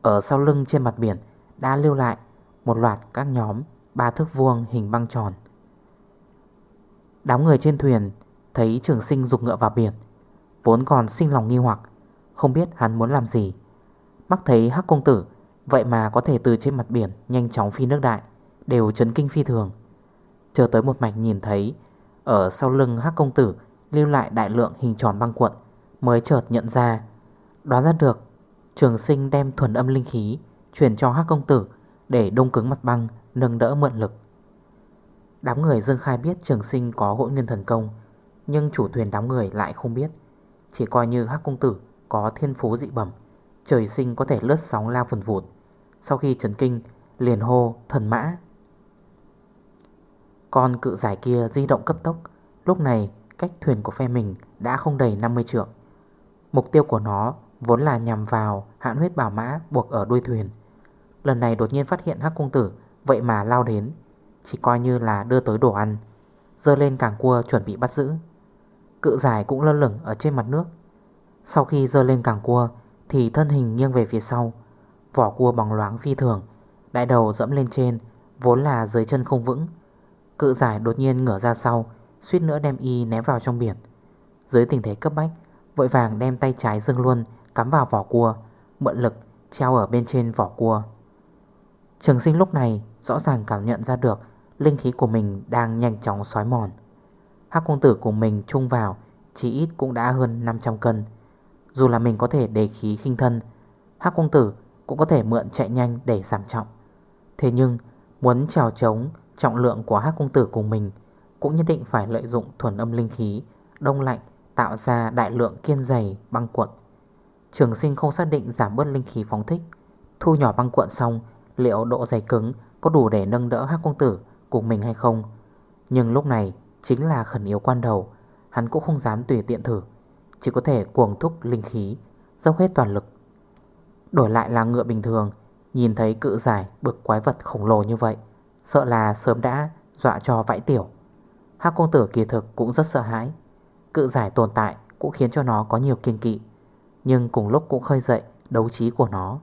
Ở sau lưng trên mặt biển Đã lưu lại một loạt các nhóm Ba thước vuông hình băng tròn. Đám người trên thuyền Thấy trường sinh dục ngựa vào biển, Vốn còn sinh lòng nghi hoặc, Không biết hắn muốn làm gì. Mắc thấy hắc công tử, Vậy mà có thể từ trên mặt biển Nhanh chóng phi nước đại, Đều chấn kinh phi thường. Chờ tới một mạch nhìn thấy, Ở sau lưng hắc công tử Lưu lại đại lượng hình tròn băng cuộn, Mới chợt nhận ra, Đoán ra được, Trường sinh đem thuần âm linh khí Chuyển cho hắc công tử Để đông cứng mặt băng, Nâng đỡ mượn lực. Đám người Dương Khai biết trường sinh có hỗn nguyên thần công, Nhưng chủ thuyền đám người lại không biết. Chỉ coi như hắc công tử Có thiên phú dị bẩm, Trời sinh có thể lướt sóng lao vùn vụt. Sau khi chấn kinh, Liền hô thần mã. Con cự giải kia di động cấp tốc. Lúc này, cách thuyền của phe mình Đã không đầy 50 trượng. Mục tiêu của nó vốn là nhằm vào Hạn huyết bảo mã buộc ở đuôi thuyền. Lần này đột nhiên phát hiện hắc công tử Vậy mà lao đến. Chỉ coi như là đưa tới đồ ăn. Dơ lên càng cua chuẩn bị bắt giữ. Cự giải cũng lơ lửng ở trên mặt nước. Sau khi dơ lên càng cua, Thì thân hình nghiêng về phía sau. Vỏ cua bằng loáng phi thường, Đại đầu dẫm lên trên, Vốn là dưới chân không vững. Cự giải đột nhiên ngửa ra sau, Suýt nữa đem y ném vào trong biển. Dưới tình thế cấp bách, Vội vàng đem tay trái dương luôn, Cắm vào vỏ cua, Mượn lực treo ở bên trên vỏ cua. Trường sinh lúc này rõ ràng cảm nhận ra được Linh khí của mình đang nhanh chóng xói mòn. Hắc công tử của mình chung vào, Chỉ ít cũng đã hơn 500 cân. Dù là mình có thể đề khí khinh thân, Hắc công tử cũng có thể mượn chạy nhanh để giảm trọng. Thế nhưng, muốn trèo trống trọng lượng của Hắc công tử cùng mình, Cũng nhất định phải lợi dụng thuần âm linh khí, Đông lạnh, tạo ra đại lượng kiên dày băng cuộn. Trường sinh không xác định giảm bớt linh khí phóng thích, Thu nhỏ băng cuộn xong, Liệu độ dày cứng có đủ để nâng đỡ Hắc công tử? Cùng mình hay không. Nhưng lúc này chính là khẩn yếu quan đầu, Hắn cũng không dám tùy tiện thử, Chỉ có thể cuồng thúc linh khí, Dốc hết toàn lực. Đổi lại là ngựa bình thường, Nhìn thấy cự giải bực quái vật khổng lồ như vậy, Sợ là sớm đã dọa cho vãi tiểu. Hác công tử kỳ thực cũng rất sợ hãi, Cự giải tồn tại cũng khiến cho nó có nhiều kiên kỵ, Nhưng cùng lúc cũng khơi dậy đấu trí của nó.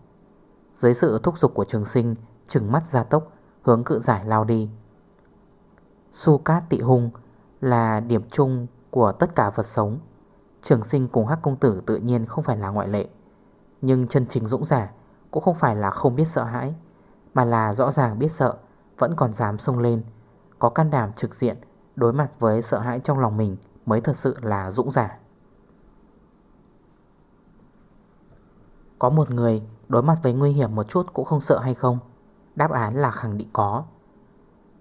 Dưới sự thúc giục của trường sinh, Trừng mắt ra tốc, Hướng cự giải lao đi. Su cát tị hung Là điểm chung của tất cả vật sống. Trường sinh cùng hắc công tử tự nhiên không phải là ngoại lệ, Nhưng chân chính dũng giả Cũng không phải là không biết sợ hãi, Mà là rõ ràng biết sợ, Vẫn còn dám sung lên, Có can đảm trực diện Đối mặt với sợ hãi trong lòng mình Mới thật sự là dũng giả. Có một người đối mặt với nguy hiểm một chút cũng không sợ hay không? Đáp án là khẳng định có.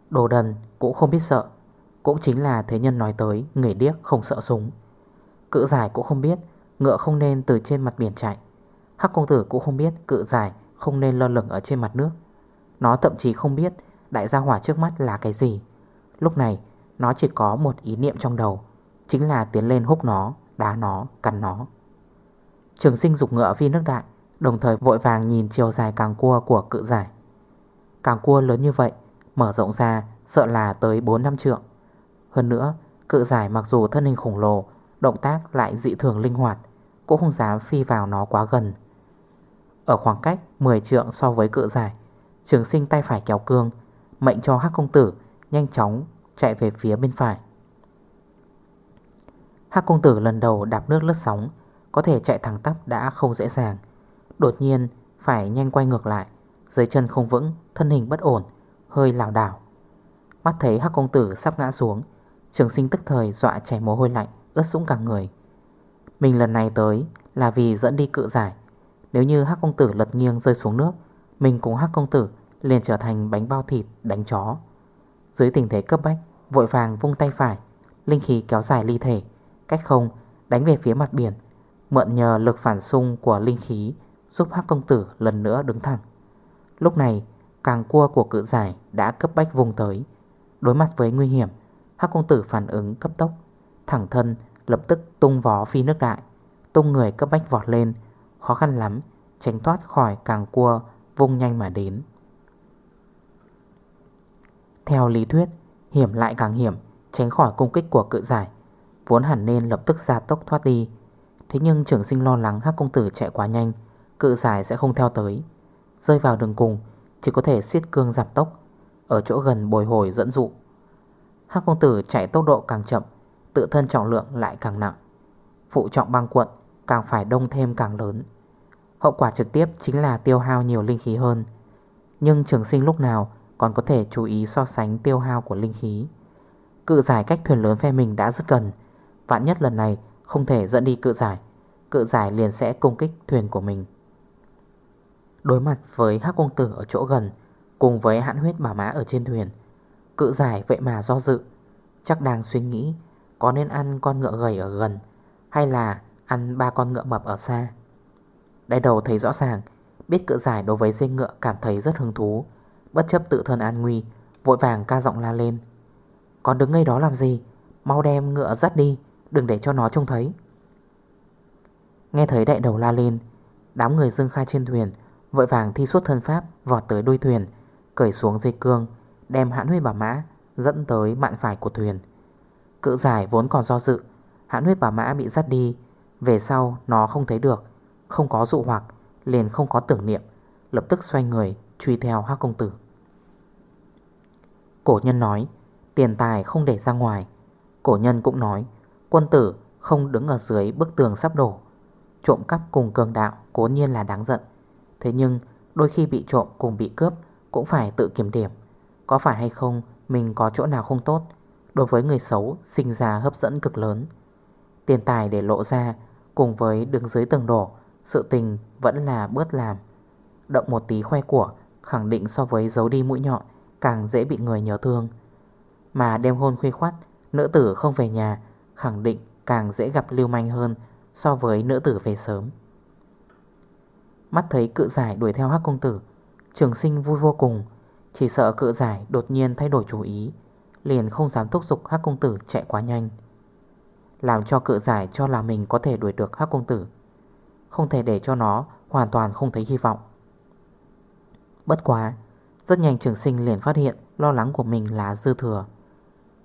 Đồ đần cũng không biết sợ. Cũng chính là thế nhân nói tới Người điếc không sợ súng. Cự giải cũng không biết Ngựa không nên từ trên mặt biển chạy. Hắc công tử cũng không biết cự giải Không nên lơ lửng ở trên mặt nước. Nó thậm chí không biết đại gia hỏa trước mắt là cái gì. Lúc này Nó chỉ có một ý niệm trong đầu Chính là tiến lên húc nó Đá nó, cắn nó. Trường sinh dục ngựa phi nước đại Đồng thời vội vàng nhìn chiều dài càng cua của cự giải. Càng cua lớn như vậy Mở rộng ra sợ là tới 4 năm trượng. Hơn nữa, Cự giải mặc dù thân hình khổng lồ, Động tác lại dị thường linh hoạt, Cũng không dám phi vào nó quá gần. Ở khoảng cách 10 trượng so với cự giải, Trường sinh tay phải kéo cương, Mệnh cho hắc công tử Nhanh chóng chạy về phía bên phải. Hắc công tử lần đầu đạp nước lướt sóng, Có thể chạy thẳng tắp đã không dễ dàng. Đột nhiên, phải nhanh quay ngược lại, Dưới chân không vững, Thân hình bất ổn, Hơi lào đảo. Mắt thấy hắc công tử sắp ngã xuống, Trường sinh tức thời dọa chảy mồ hôi lạnh, Ướt sũng cả người. Mình lần này tới là vì dẫn đi cự giải. Nếu như hắc công tử lật nghiêng rơi xuống nước, Mình cùng hắc công tử liền trở thành bánh bao thịt đánh chó. Dưới tình thế cấp bách, Vội vàng vung tay phải, Linh khí kéo dài ly thể, Cách không, đánh về phía mặt biển, Mượn nhờ lực phản xung của linh khí Giúp hắc công tử lần nữa đứng thẳng. Lúc này, càng cua của cự giải đã cấp bách vùng tới Đối mặt với nguy hiểm, Hắc công tử phản ứng cấp tốc. Thẳng thân, lập tức tung vó phi nước đại. Tung người cấp bách vọt lên, Khó khăn lắm, Tránh thoát khỏi càng cua vung nhanh mà đến. Theo lý thuyết, Hiểm lại càng hiểm, Tránh khỏi công kích của cự giải. Vốn hẳn nên lập tức ra tốc thoát đi. Thế nhưng trưởng sinh lo lắng hắc công tử chạy quá nhanh, Cự giải sẽ không theo tới. Rơi vào đường cùng, Chỉ có thể siết cương giảm tốc. Ở chỗ gần bồi hồi dẫn dụ. Hắc công tử chạy tốc độ càng chậm, Tự thân trọng lượng lại càng nặng. Phụ trọng băng cuộn Càng phải đông thêm càng lớn. Hậu quả trực tiếp chính là tiêu hao nhiều linh khí hơn. Nhưng trường sinh lúc nào còn có thể chú ý so sánh tiêu hao của linh khí. Cự giải cách thuyền lớn phe mình đã rất gần. Vạn nhất lần này không thể dẫn đi cự giải Cự giải liền sẽ công kích thuyền của mình. Đối mặt với hắc công tử ở chỗ gần Cùng với hãn huyết bảo má ở trên thuyền. Cự giải vậy mà do dự. Chắc đang suy nghĩ, Có nên ăn con ngựa gầy ở gần, Hay là ăn ba con ngựa mập ở xa? Đại đầu thấy rõ ràng, Biết cự giải đối với dây ngựa cảm thấy rất hứng thú. Bất chấp tự thân an nguy, Vội vàng ca giọng la lên. Còn đứng ngay đó làm gì? Mau đem ngựa dắt đi, Đừng để cho nó trông thấy. Nghe thấy đại đầu la lên, Đám người dưng khai trên thuyền, Vội vàng thi suốt thân pháp Vọt tới đuôi thuyền. Cởi xuống dây cương, Đem hãn huyết bảo mã Dẫn tới mạn phải của thuyền. Cự giải vốn còn do dự, Hãn huyết bảo mã bị dắt đi, Về sau nó không thấy được, Không có dụ hoặc, Liền không có tưởng niệm, Lập tức xoay người truy theo hắc công tử. Cổ nhân nói, Tiền tài không để ra ngoài. Cổ nhân cũng nói, Quân tử không đứng ở dưới bức tường sắp đổ. Trộm cắp cùng cường đạo cố nhiên là đáng giận. Thế nhưng, đôi khi bị trộm cùng bị cướp cũng phải tự kiểm điểm. Có phải hay không, mình có chỗ nào không tốt? Đối với người xấu, sinh ra hấp dẫn cực lớn. Tiền tài để lộ ra, Cùng với đứng dưới tầng đổ, Sự tình vẫn là bớt làm. Động một tí khoe của, Khẳng định so với giấu đi mũi nhọn, Càng dễ bị người nhớ thương. Mà đêm hôn khuy khoát, Nữ tử không về nhà, Khẳng định càng dễ gặp lưu manh hơn So với nữ tử về sớm. Mắt thấy cự giải đuổi theo hắc công tử Trường sinh vui vô cùng, Chỉ sợ cự giải đột nhiên thay đổi chủ ý, Liền không dám thúc giục hắc công tử chạy quá nhanh, Làm cho cự giải cho là mình có thể đuổi được hắc công tử. Không thể để cho nó hoàn toàn không thấy hy vọng. Bất quá, Rất nhanh trường sinh liền phát hiện Lo lắng của mình là dư thừa.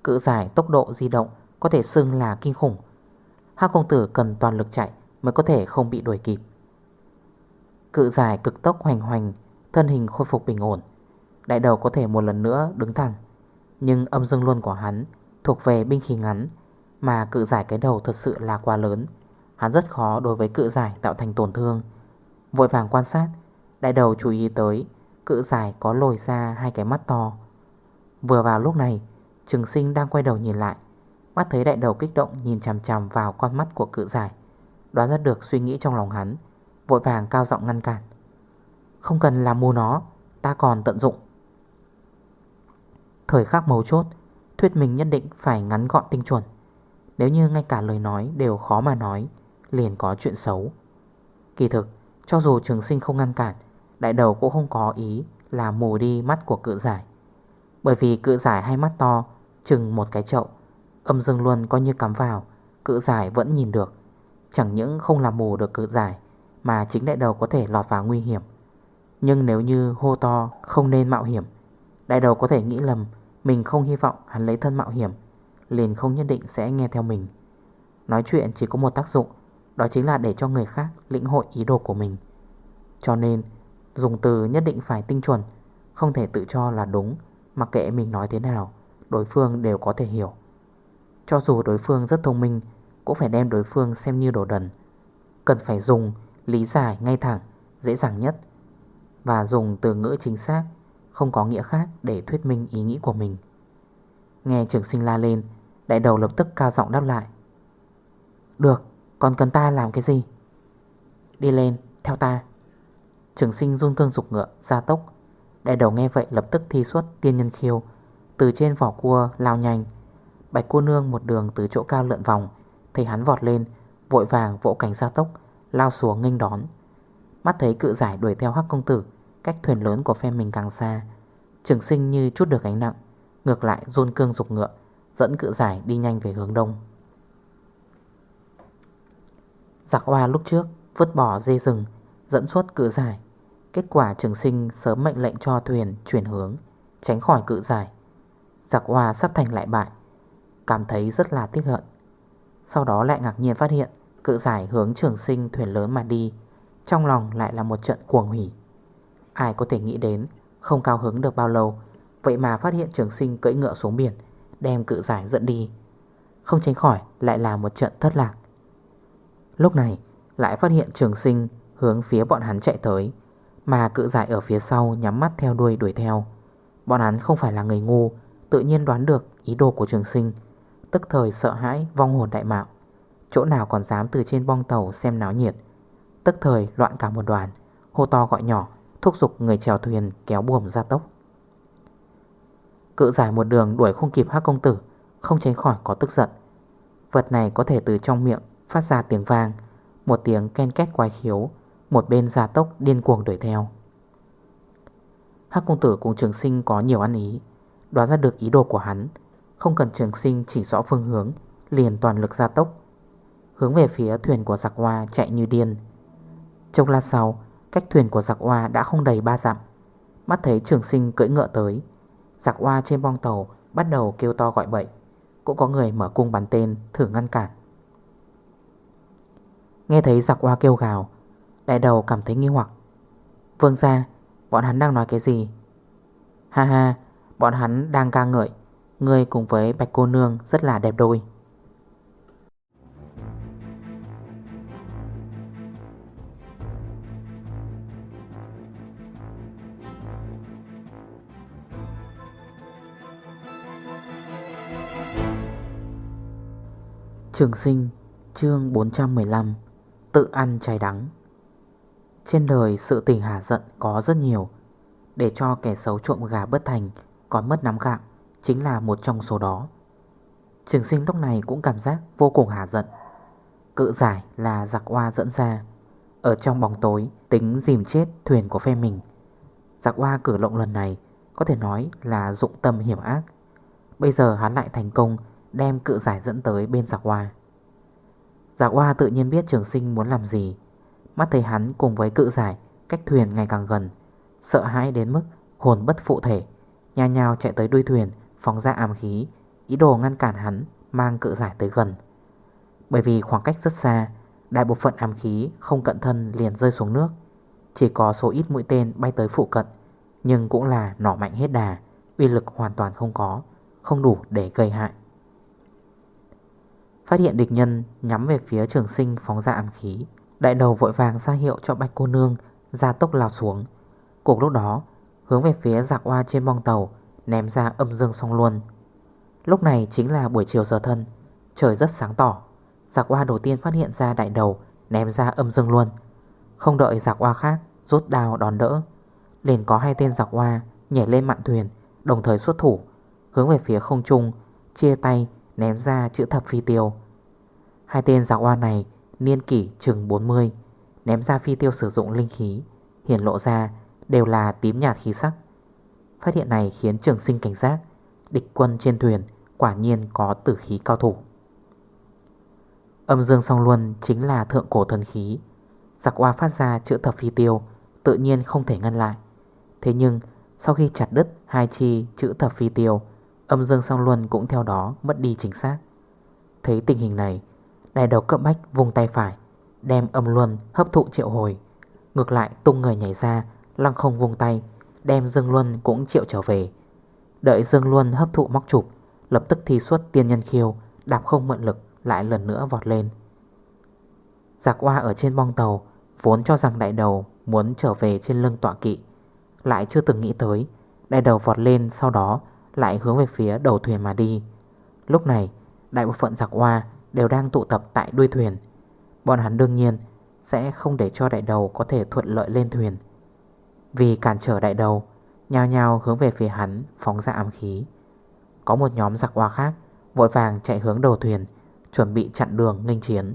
Cự giải tốc độ di động Có thể xưng là kinh khủng. Hắc công tử cần toàn lực chạy Mới có thể không bị đuổi kịp. Cự giải cực tốc hoành hoành Thân hình khôi phục bình ổn. Đại đầu có thể một lần nữa đứng thẳng. Nhưng âm dương luân của hắn Thuộc về binh khí ngắn, Mà cự giải cái đầu thật sự là quá lớn. Hắn rất khó đối với cự giải tạo thành tổn thương. Vội vàng quan sát, Đại đầu chú ý tới Cự giải có lồi ra hai cái mắt to. Vừa vào lúc này, Trường sinh đang quay đầu nhìn lại. Mắt thấy đại đầu kích động nhìn chằm chằm vào con mắt của cự giải. Đoán ra được suy nghĩ trong lòng hắn, Vội vàng cao giọng ngăn cản. Không cần làm mù nó, Ta còn tận dụng. Thời khắc mấu chốt, Thuyết mình nhất định phải ngắn gọn tinh chuẩn. Nếu như ngay cả lời nói đều khó mà nói, Liền có chuyện xấu. Kỳ thực, Cho dù trường sinh không ngăn cản, Đại đầu cũng không có ý là mù đi mắt của cự giải. Bởi vì cự giải hai mắt to, Chừng một cái chậu, Âm dương luôn coi như cắm vào, Cự giải vẫn nhìn được. Chẳng những không làm mù được cự giải, Mà chính đại đầu có thể lọt vào nguy hiểm. Nhưng nếu như hô to không nên mạo hiểm, Đại đầu có thể nghĩ lầm, Mình không hy vọng hắn lấy thân mạo hiểm, Liền không nhất định sẽ nghe theo mình. Nói chuyện chỉ có một tác dụng, Đó chính là để cho người khác lĩnh hội ý đồ của mình. Cho nên, Dùng từ nhất định phải tinh chuẩn, Không thể tự cho là đúng Mặc kệ mình nói thế nào, Đối phương đều có thể hiểu. Cho dù đối phương rất thông minh, Cũng phải đem đối phương xem như đồ đần. Cần phải dùng, lý giải ngay thẳng, Dễ dàng nhất. Và dùng từ ngữ chính xác, Không có nghĩa khác để thuyết minh ý nghĩ của mình. Nghe trường sinh la lên, Đại đầu lập tức cao giọng đáp lại. Được Còn cần ta làm cái gì? Đi lên, theo ta. Trường sinh run cương dục ngựa ra tốc. Đại đầu nghe vậy lập tức thi xuất tiên nhân khiêu, Từ trên vỏ cua lao nhanh. Bạch cua nương một đường từ chỗ cao lượn vòng, Thấy hắn vọt lên, Vội vàng vỗ cảnh ra tốc, Lao xuống nghênh đón. Mắt thấy cự giải đuổi theo hắc công tử Cách thuyền lớn của phe mình càng xa. Trường sinh như chút được gánh nặng, Ngược lại run cương dục ngựa, Dẫn cự giải đi nhanh về hướng đông. Giặc hoa lúc trước Vứt bỏ dây rừng, Dẫn suốt cự giải. Kết quả trường sinh sớm mệnh lệnh cho thuyền chuyển hướng, Tránh khỏi cự giải. Giặc hoa sắp thành lại bại, Cảm thấy rất là tiếc hận. Sau đó lại ngạc nhiên phát hiện Cự giải hướng trường sinh thuyền lớn mà đi, Trong lòng lại là một trận cuồng hỉ. Ai có thể nghĩ đến, Không cao hứng được bao lâu. Vậy mà phát hiện trường sinh cưỡi ngựa xuống biển, Đem cự giải dẫn đi. Không tránh khỏi, lại là một trận thất lạc. Lúc này, lại phát hiện trường sinh Hướng phía bọn hắn chạy tới, Mà cự giải ở phía sau nhắm mắt theo đuôi đuổi theo. Bọn hắn không phải là người ngu, Tự nhiên đoán được ý đồ của trường sinh, Tức thời sợ hãi vong hồn đại mạo. Chỗ nào còn dám từ trên bong tàu xem náo nhiệt. Tức thời loạn cả một đoàn, Hô to gọi nhỏ Thúc giục người chèo thuyền kéo buồm ra tốc. Cự giải một đường đuổi không kịp hắc công tử, Không tránh khỏi có tức giận. Vật này có thể từ trong miệng phát ra tiếng vang, Một tiếng ken két quái khiếu, Một bên gia tốc điên cuồng đuổi theo. Hắc công tử cùng trường sinh có nhiều ăn ý Đoán ra được ý đồ của hắn, Không cần trường sinh chỉ rõ phương hướng, Liền toàn lực gia tốc. Hướng về phía thuyền của giặc hoa chạy như điên. Trong lát sau Cách thuyền của giặc hoa đã không đầy ba dặm. Mắt thấy trường sinh cưỡi ngựa tới, Giặc hoa trên bong tàu Bắt đầu kêu to gọi bậy. Cũng có người mở cung bắn tên, thử ngăn cản. Nghe thấy giặc hoa kêu gào Đại đầu cảm thấy nghi hoặc. Vương ra Bọn hắn đang nói cái gì? Ha ha, Bọn hắn đang ca ngợi Người cùng với bạch cô nương rất là đẹp đôi. Trường sinh, chương 415 Tự ăn trái đắng. Trên đời, sự tình hà giận có rất nhiều. Để cho kẻ xấu trộm gà bất thành, Còn mất nắm gạo, Chính là một trong số đó. Trường sinh lúc này cũng cảm giác vô cùng hà giận. Cự giải là giặc hoa dẫn ra. Ở trong bóng tối, Tính dìm chết thuyền của phe mình. Giặc hoa cử lộng lần này Có thể nói là dụng tâm hiểm ác. Bây giờ hắn lại thành công Đem cự giải dẫn tới bên giặc hoa Giặc hoa tự nhiên biết trường sinh muốn làm gì. Mắt thấy hắn cùng với cự giải, Cách thuyền ngày càng gần. Sợ hãi đến mức hồn bất phụ thể Nhà nhào chạy tới đuôi thuyền, Phóng ra ám khí, Ý đồ ngăn cản hắn mang cự giải tới gần. Bởi vì khoảng cách rất xa, Đại bộ phận ám khí không cận thân liền rơi xuống nước. Chỉ có số ít mũi tên bay tới phụ cận, Nhưng cũng là nỏ mạnh hết đà, Uy lực hoàn toàn không có, Không đủ để gây hại. Phát hiện địch nhân nhắm về phía trường sinh phóng ra ám khí. Đại đầu vội vàng ra hiệu cho bạch cô nương ra tốc lao xuống. Cùng lúc đó, hướng về phía giặc hoa trên bong tàu, Ném ra âm dương song luôn Lúc này chính là buổi chiều giờ thân, Trời rất sáng tỏ. Giặc hoa đầu tiên phát hiện ra đại đầu Ném ra âm dương luôn Không đợi giặc hoa khác, rút đào đón đỡ, Liền có hai tên giặc hoa Nhảy lên mạn thuyền, Đồng thời xuất thủ, Hướng về phía không trung, Chia tay Ném ra chữ thập phi tiêu. Hai tên giặc oa này, Niên kỷ chừng 40 Ném ra phi tiêu sử dụng linh khí, Hiển lộ ra đều là tím nhạt khí sắc. Phát hiện này khiến trường sinh cảnh giác, Địch quân trên thuyền Quả nhiên có tử khí cao thủ. Âm dương song luân Chính là thượng cổ thần khí. Giặc oa phát ra chữ thập phi tiêu, Tự nhiên không thể ngăn lại. Thế nhưng, sau khi chặt đứt hai chi chữ thập phi tiêu Âm dương song luân cũng theo đó mất đi chính xác. Thấy tình hình này, Đại đầu cấp bách vùng tay phải, Đem âm luân hấp thụ triệu hồi. Ngược lại, tung người nhảy ra, Lăng không vùng tay, Đem Dương Luân cũng triệu trở về. Đợi Dương Luân hấp thụ móc chụp, Lập tức thi xuất tiên nhân khiêu, Đạp không mượn lực lại lần nữa vọt lên. Giặc hoa ở trên bong tàu, Vốn cho rằng đại đầu muốn trở về trên lưng tọa kỵ, Lại chưa từng nghĩ tới, Đại đầu vọt lên sau đó lại hướng về phía đầu thuyền mà đi. Lúc này, đại bộ phận giặc hoa đều đang tụ tập tại đuôi thuyền. Bọn hắn đương nhiên sẽ không để cho đại đầu có thể thuận lợi lên thuyền. Vì cản trở đại đầu, Nhao nhao hướng về phía hắn phóng ra ám khí. Có một nhóm giặc hoa khác Vội vàng chạy hướng đầu thuyền, Chuẩn bị chặn đường nghênh chiến.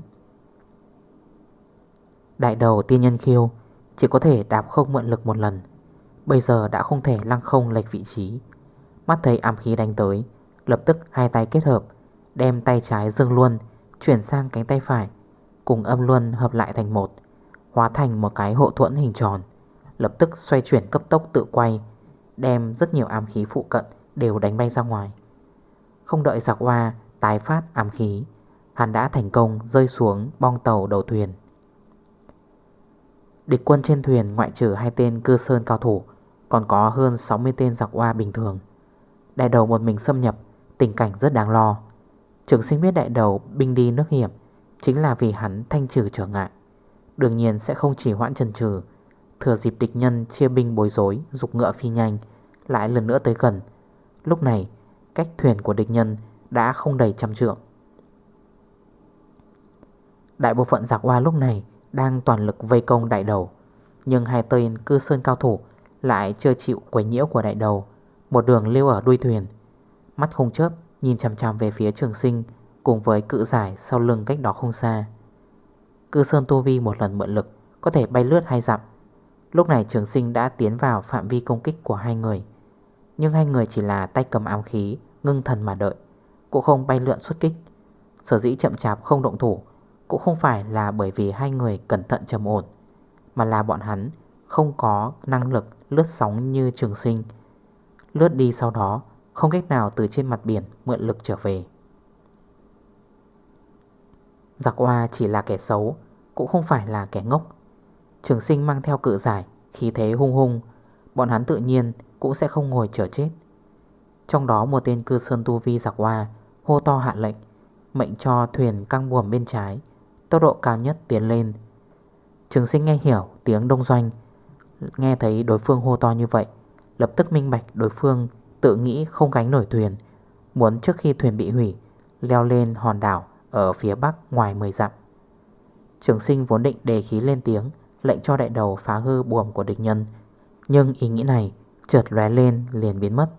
Đại đầu tiên nhân khiêu Chỉ có thể đạp không mượn lực một lần, Bây giờ đã không thể lăng không lệch vị trí. Mắt thấy ám khí đánh tới, Lập tức hai tay kết hợp, Đem tay trái dương luôn Chuyển sang cánh tay phải, Cùng âm luân hợp lại thành một, Hóa thành một cái hộ thuẫn hình tròn. Lập tức xoay chuyển cấp tốc tự quay, Đem rất nhiều ám khí phụ cận Đều đánh bay ra ngoài. Không đợi giặc hoa tái phát ám khí, Hắn đã thành công rơi xuống bong tàu đầu thuyền. Địch quân trên thuyền ngoại trừ hai tên cư sơn cao thủ, Còn có hơn 60 tên giặc hoa bình thường. Đại đầu một mình xâm nhập, Tình cảnh rất đáng lo. Trường sinh biết đại đầu binh đi nước hiểm Chính là vì hắn thanh trừ trở ngại. Đương nhiên sẽ không chỉ hoãn trần trừ, Thừa dịp địch nhân chia binh bối rối, Dục ngựa phi nhanh, Lại lần nữa tới gần. Lúc này, cách thuyền của địch nhân Đã không đầy trăm trượng. Đại bộ phận giặc hoa lúc này Đang toàn lực vây công đại đầu, Nhưng hai tên cư sơn cao thủ Lại chưa chịu quấy nhiễu của đại đầu. Một đường lưu ở đuôi thuyền. Mắt không chớp, Nhìn chằm chằm về phía trường sinh, Cùng với cự giải sau lưng cách đó không xa. Cư sơn tu vi một lần mượn lực, Có thể bay lướt hay dặm. Lúc này trường sinh đã tiến vào phạm vi công kích của hai người. Nhưng hai người chỉ là tay cầm ám khí, Ngưng thần mà đợi. Cũng không bay lượn xuất kích. Sở dĩ chậm chạp không động thủ, Cũng không phải là bởi vì hai người cẩn thận trầm ổn, Mà là bọn hắn không có năng lực lướt sóng như trường sinh. Lướt đi sau đó, Không cách nào từ trên mặt biển mượn lực trở về. Giặc hoa chỉ là kẻ xấu, Cũng không phải là kẻ ngốc. Trường sinh mang theo cự giải, Khí thế hung hung, Bọn hắn tự nhiên cũng sẽ không ngồi chờ chết. Trong đó một tên cư sơn tu vi giặc hoa Hô to hạ lệnh, Mệnh cho thuyền căng buồm bên trái, Tốc độ cao nhất tiến lên. Trường sinh nghe hiểu tiếng đông doanh, Nghe thấy đối phương hô to như vậy Lập tức minh bạch đối phương Tự nghĩ không gánh nổi thuyền, Muốn trước khi thuyền bị hủy, Leo lên hòn đảo ở phía bắc ngoài 10 dặm. Trường sinh vốn định đề khí lên tiếng, Lệnh cho đại đầu phá hư buồm của địch nhân, Nhưng ý nghĩ này trượt lóe lên liền biến mất.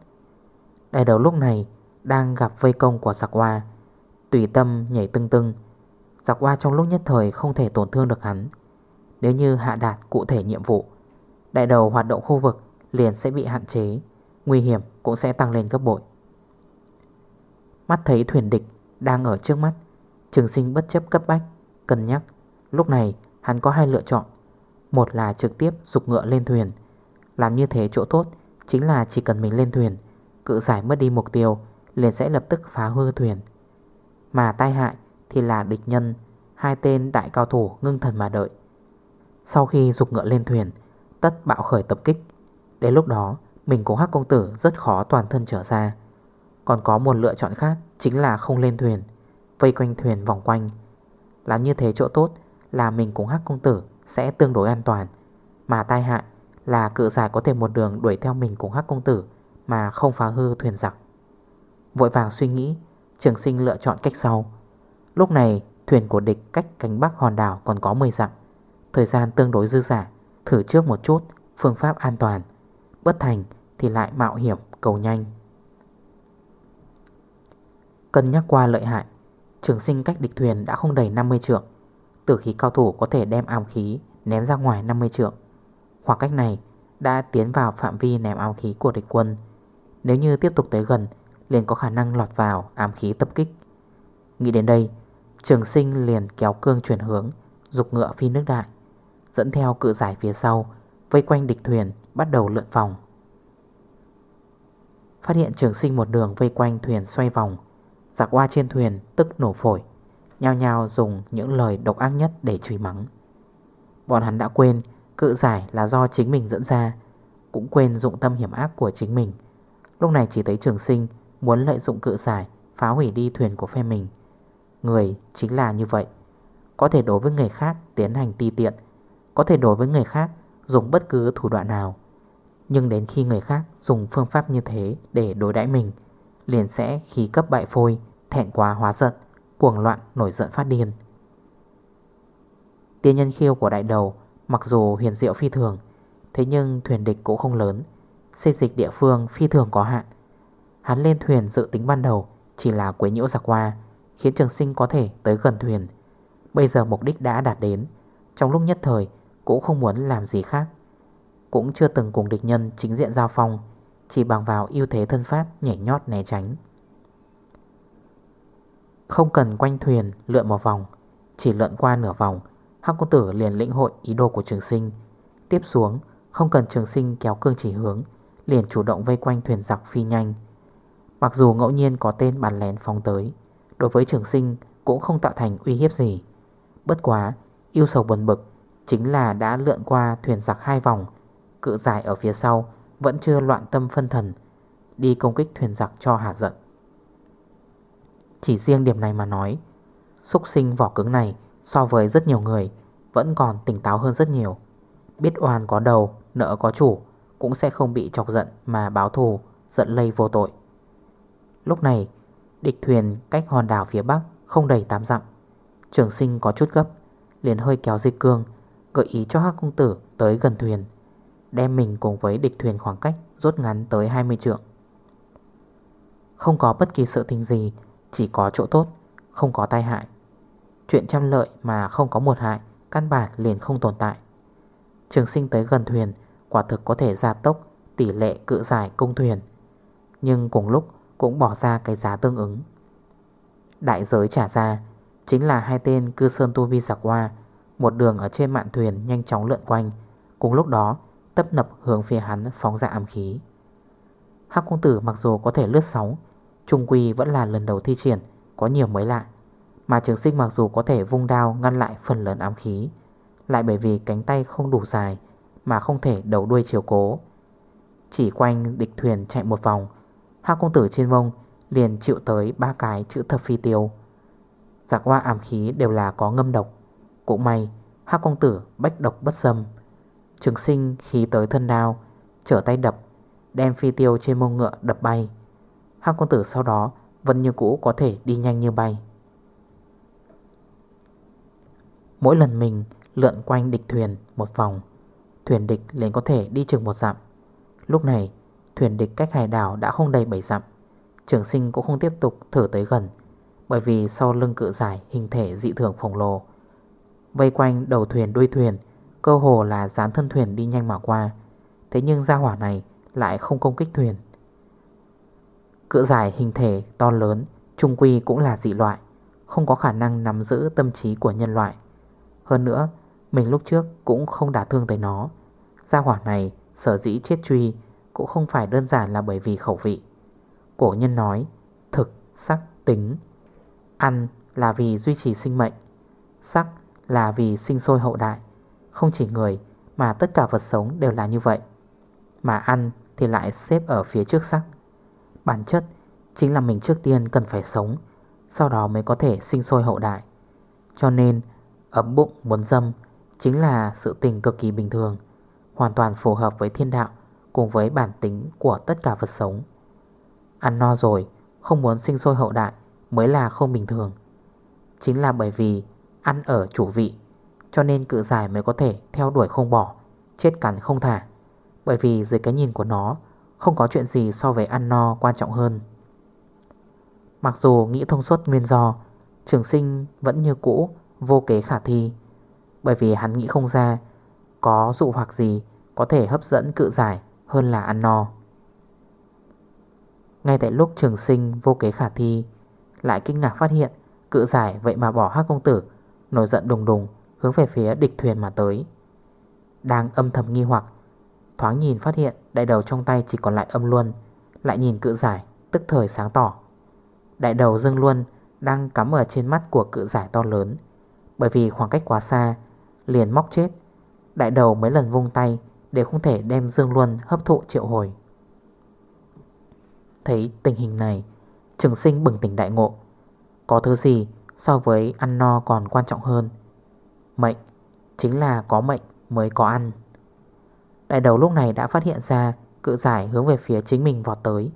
Đại đầu lúc này đang gặp vây công của giặc hoa Tùy tâm nhảy tưng tưng. Giặc hoa trong lúc nhất thời không thể tổn thương được hắn. Nếu như hạ đạt cụ thể nhiệm vụ, Đại đầu hoạt động khu vực liền sẽ bị hạn chế, Nguy hiểm cũng sẽ tăng lên gấp bội. Mắt thấy thuyền địch đang ở trước mắt, Trường sinh bất chấp cấp bách, Cân nhắc. Lúc này, hắn có hai lựa chọn. Một là trực tiếp dục ngựa lên thuyền. Làm như thế chỗ tốt Chính là chỉ cần mình lên thuyền, Cự giải mất đi mục tiêu, Liền sẽ lập tức phá hư thuyền. Mà tai hại thì là địch nhân, Hai tên đại cao thủ ngưng thần mà đợi. Sau khi dục ngựa lên thuyền, Tất bạo khởi tập kích. Đến lúc đó, Mình cùng hắc công tử rất khó toàn thân trở ra. Còn có một lựa chọn khác Chính là không lên thuyền, Vây quanh thuyền vòng quanh. Làm như thế chỗ tốt là mình cùng hắc công tử Sẽ tương đối an toàn. Mà tai hại là cự giải có thể một đường Đuổi theo mình cùng hắc công tử Mà không phá hư thuyền giặc. Vội vàng suy nghĩ, Trường sinh lựa chọn cách sau. Lúc này, thuyền của địch cách cánh bắc hòn đảo Còn có 10 dặm. Thời gian tương đối dư giả Thử trước một chút, phương pháp an toàn. Bất thành thì lại mạo hiểm, cầu nhanh. Cân nhắc qua lợi hại, Trường sinh cách địch thuyền đã không đầy 50 trượng. Tử khí cao thủ có thể đem ám khí Ném ra ngoài 50 trượng, Khoảng cách này đã tiến vào phạm vi ném ám khí của địch quân. Nếu như tiếp tục tới gần, Liền có khả năng lọt vào ám khí tập kích. Nghĩ đến đây, Trường sinh liền kéo cương chuyển hướng, Dục ngựa phi nước đại, Dẫn theo cự giải phía sau, Vây quanh địch thuyền bắt đầu lượn vòng. Phát hiện trường sinh một đường vây quanh thuyền xoay vòng, Giặc qua trên thuyền tức nổ phổi, Nhao nhao dùng những lời độc ác nhất để chửi mắng. Bọn hắn đã quên, Cự giải là do chính mình dẫn ra, Cũng quên dụng tâm hiểm ác của chính mình. Lúc này chỉ thấy trường sinh Muốn lợi dụng cự giải, Phá hủy đi thuyền của phe mình. Người chính là như vậy. Có thể đối với người khác tiến hành ti tiện, Có thể đối với người khác Dùng bất cứ thủ đoạn nào. Nhưng đến khi người khác dùng phương pháp như thế Để đối đãi mình, Liền sẽ khí cấp bại phôi, Thẹn quá hóa giận, Cuồng loạn nổi giận phát điên. Tiên nhân khiêu của đại đầu, Mặc dù huyền diệu phi thường, Thế nhưng thuyền địch cũng không lớn Xây dịch địa phương phi thường có hạn. Hắn lên thuyền dự tính ban đầu Chỉ là quấy nhiễu giặc qua, Khiến trường sinh có thể tới gần thuyền. Bây giờ mục đích đã đạt đến, Trong lúc nhất thời cũng không muốn làm gì khác. Cũng chưa từng cùng địch nhân chính diện giao phong, chỉ bằng vào ưu thế thân pháp nhảy nhót né tránh. Không cần quanh thuyền lượn một vòng, Chỉ lượn qua nửa vòng, Hắc công tử liền lĩnh hội ý đồ của trường sinh. Tiếp xuống, Không cần trường sinh kéo cương chỉ hướng, Liền chủ động vây quanh thuyền giặc phi nhanh. Mặc dù ngẫu nhiên có tên bàn lén phóng tới, Đối với trường sinh cũng không tạo thành uy hiếp gì. Bất quá Yêu sầu buồn bực Chính là đã lượn qua thuyền giặc hai vòng Cự dài ở phía sau vẫn chưa loạn tâm phân thần Đi công kích thuyền giặc cho hạ giận. Chỉ riêng điểm này mà nói Xúc sinh vỏ cứng này So với rất nhiều người Vẫn còn tỉnh táo hơn rất nhiều. Biết oan có đầu, nợ có chủ Cũng sẽ không bị chọc giận mà báo thù Giận lây vô tội. Lúc này Địch thuyền cách hòn đảo phía bắc Không đầy 8 dặm. Trường sinh có chút gấp Liền hơi kéo dịch cương Gợi ý cho Hắc Công Tử tới gần thuyền. Đem mình cùng với địch thuyền khoảng cách Rốt ngắn tới 20 trượng. Không có bất kỳ sự tình gì, Chỉ có chỗ tốt, Không có tai hại. Chuyện trăm lợi mà không có một hại, Căn bản liền không tồn tại. Trường sinh tới gần thuyền, Quả thực có thể gia tốc, tỷ lệ cự giải công thuyền. Nhưng cùng lúc cũng bỏ ra cái giá tương ứng. Đại giới trả ra, Chính là hai tên cư sơn tu vi giặc hoa, Một đường ở trên mạn thuyền nhanh chóng lượn quanh. Cùng lúc đó Tấp nập hướng phía hắn phóng ra ám khí. Hắc công tử mặc dù có thể lướt sóng, Trung quy vẫn là lần đầu thi triển, Có nhiều mới lạ. Mà trường sinh mặc dù có thể vung đao ngăn lại phần lớn ám khí, Lại bởi vì cánh tay không đủ dài Mà không thể đầu đuôi chiều cố. Chỉ quanh địch thuyền chạy một vòng, Hắc công tử trên mông liền chịu tới ba cái chữ thập phi tiêu. Giặc hoa ám khí đều là có ngâm độc. Cũng may, Hắc công tử bách độc bất xâm Trường sinh khí tới thân đao, Trở tay đập, Đem phi tiêu trên mông ngựa đập bay. Hắc công tử sau đó Vẫn như cũ có thể đi nhanh như bay. Mỗi lần mình lượn quanh địch thuyền một vòng, Thuyền địch liền có thể đi chừng một dặm. Lúc này, Thuyền địch cách hải đảo đã không đầy 7 dặm, Trường sinh cũng không tiếp tục thử tới gần, Bởi vì sau lưng cự giải hình thể dị thường khổng lồ, Vây quanh đầu thuyền đuôi thuyền Cơ hồ là dán thân thuyền đi nhanh mà qua. Thế nhưng ra hỏa này lại không công kích thuyền. Cự giải hình thể to lớn Trung quy cũng là dị loại Không có khả năng nắm giữ tâm trí của nhân loại. Hơn nữa Mình lúc trước cũng không đả thương tới nó. Gia hỏa này sở dĩ chết truy Cũng không phải đơn giản là bởi vì khẩu vị. Cổ nhân nói Thực, sắc, tính. Ăn là vì duy trì sinh mệnh Sắc là vì sinh sôi hậu đại. Không chỉ người, Mà tất cả vật sống đều là như vậy. Mà ăn thì lại xếp ở phía trước sắc Bản chất Chính là mình trước tiên cần phải sống, Sau đó mới có thể sinh sôi hậu đại. Cho nên, Ấm bụng muốn dâm Chính là sự tình cực kỳ bình thường, Hoàn toàn phù hợp với thiên đạo Cùng với bản tính của tất cả vật sống. Ăn no rồi, Không muốn sinh sôi hậu đại Mới là không bình thường. Chính là bởi vì ăn ở chủ vị cho nên cự giải mới có thể theo đuổi không bỏ, Chết cắn không thả. Bởi vì dưới cái nhìn của nó, Không có chuyện gì so với ăn no quan trọng hơn. Mặc dù nghĩ thông suốt nguyên do, Trường sinh vẫn như cũ, Vô kế khả thi. Bởi vì hắn nghĩ không ra, Có dụ hoặc gì Có thể hấp dẫn cự giải hơn là ăn no. Ngay tại lúc trường sinh vô kế khả thi, Lại kinh ngạc phát hiện Cự giải vậy mà bỏ hát công tử, Nổi giận đùng đùng. Hướng về phía địch thuyền mà tới. Đang âm thầm nghi hoặc, Thoáng nhìn phát hiện đại đầu trong tay chỉ còn lại âm luôn Lại nhìn cự giải, Tức thời sáng tỏ. Đại đầu dưng luôn Đang cắm ở trên mắt của cự giải to lớn, Bởi vì khoảng cách quá xa, Liền móc chết. Đại đầu mấy lần vung tay Để không thể đem Dương Luân hấp thụ triệu hồi. Thấy tình hình này, Trường sinh bừng tỉnh đại ngộ. Có thứ gì so với ăn no còn quan trọng hơn? Mệnh Chính là có mệnh mới có ăn. Đại đầu lúc này đã phát hiện ra Cự giải hướng về phía chính mình vọt tới,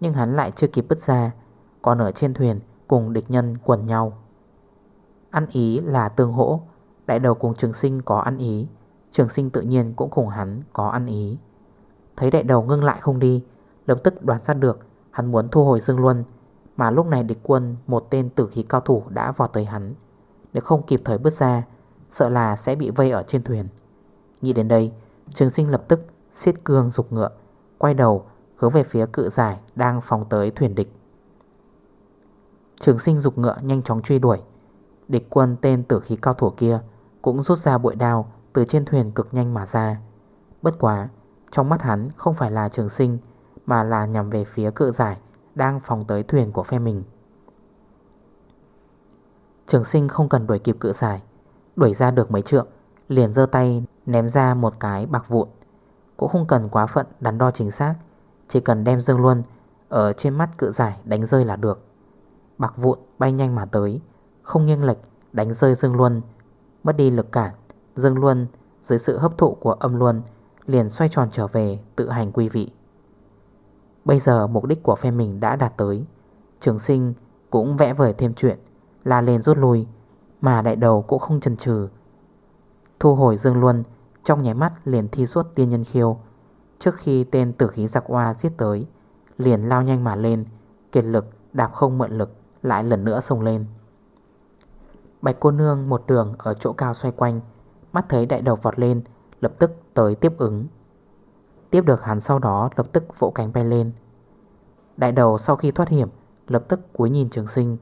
Nhưng hắn lại chưa kịp bứt ra, Còn ở trên thuyền cùng địch nhân quần nhau. Ăn ý là tương hỗ, Đại đầu cùng trường sinh có ăn ý, Trường sinh tự nhiên cũng cùng hắn có ăn ý. Thấy đại đầu ngưng lại không đi, Lập tức đoán ra được Hắn muốn thu hồi Dương Luân, Mà lúc này địch quân một tên tử khí cao thủ đã vọt tới hắn. Nếu không kịp thời bước ra Sợ là sẽ bị vây ở trên thuyền. Nghĩ đến đây, Trường sinh lập tức xiết cương dục ngựa, Quay đầu hướng về phía cự giải Đang phóng tới thuyền địch. Trường sinh dục ngựa nhanh chóng truy đuổi. Địch quân tên tử khí cao thủ kia Cũng rút ra bội đao Từ trên thuyền cực nhanh mà ra. Bất quá, Trong mắt hắn không phải là trường sinh, Mà là nhằm về phía cự giải Đang phóng tới thuyền của phe mình. Trường sinh không cần đuổi kịp cự giải Đuổi ra được mấy trượng, Liền dơ tay ném ra một cái bạc vụn. Cũng không cần quá phận đắn đo chính xác, Chỉ cần đem dương luôn Ở trên mắt cự giải đánh rơi là được. Bạc vụn bay nhanh mà tới, Không nghiêng lệch đánh rơi dương luôn Mất đi lực cản. Dương Luân dưới sự hấp thụ của âm luân Liền xoay tròn trở về tự hành quy vị. Bây giờ mục đích của phe mình đã đạt tới. Trường sinh cũng vẽ vời thêm chuyện, La lên rút lui mà đại đầu cũng không chần chừ. Thu hồi Dương Luân, Trong nháy mắt liền thi suốt tiên nhân khiêu. Trước khi tên tử khí giặc hoa giết tới, Liền lao nhanh mà lên, Kiệt lực, đạp không mượn lực, Lại lần nữa sông lên. Bạch cô nương một đường ở chỗ cao xoay quanh, Mắt thấy đại đầu vọt lên, Lập tức tới tiếp ứng. Tiếp được hắn sau đó lập tức vỗ cánh bay lên. Đại đầu sau khi thoát hiểm, Lập tức cúi nhìn trường sinh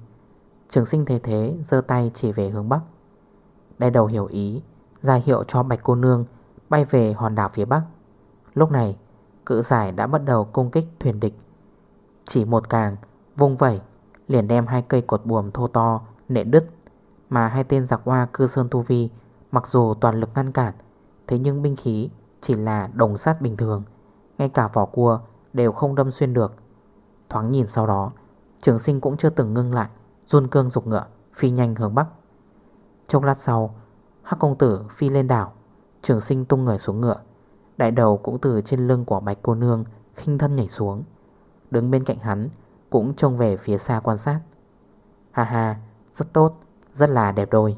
Trường sinh thế thế dơ tay chỉ về hướng Bắc. Đại đầu hiểu ý, ra hiệu cho bạch cô nương Bay về hòn đảo phía Bắc. Lúc này, cự giải đã bắt đầu công kích thuyền địch. Chỉ một càng, vung vẩy, Liền đem hai cây cột buồm thô to nệ đứt, Mà hai tên giặc hoa cư sơn tu vi Mặc dù toàn lực ngăn cản, Thế nhưng binh khí chỉ là đồng sát bình thường, Ngay cả vỏ cua đều không đâm xuyên được. Thoáng nhìn sau đó, Trường sinh cũng chưa từng ngưng lại. Run cương dục ngựa, Phi nhanh hướng Bắc. Trong lát sau, Hắc công tử phi lên đảo, Trường sinh tung người xuống ngựa. Đại đầu cũng từ trên lưng của bạch cô nương khinh thân nhảy xuống. Đứng bên cạnh hắn Cũng trông về phía xa quan sát. Ha ha, Rất tốt, Rất là đẹp đôi.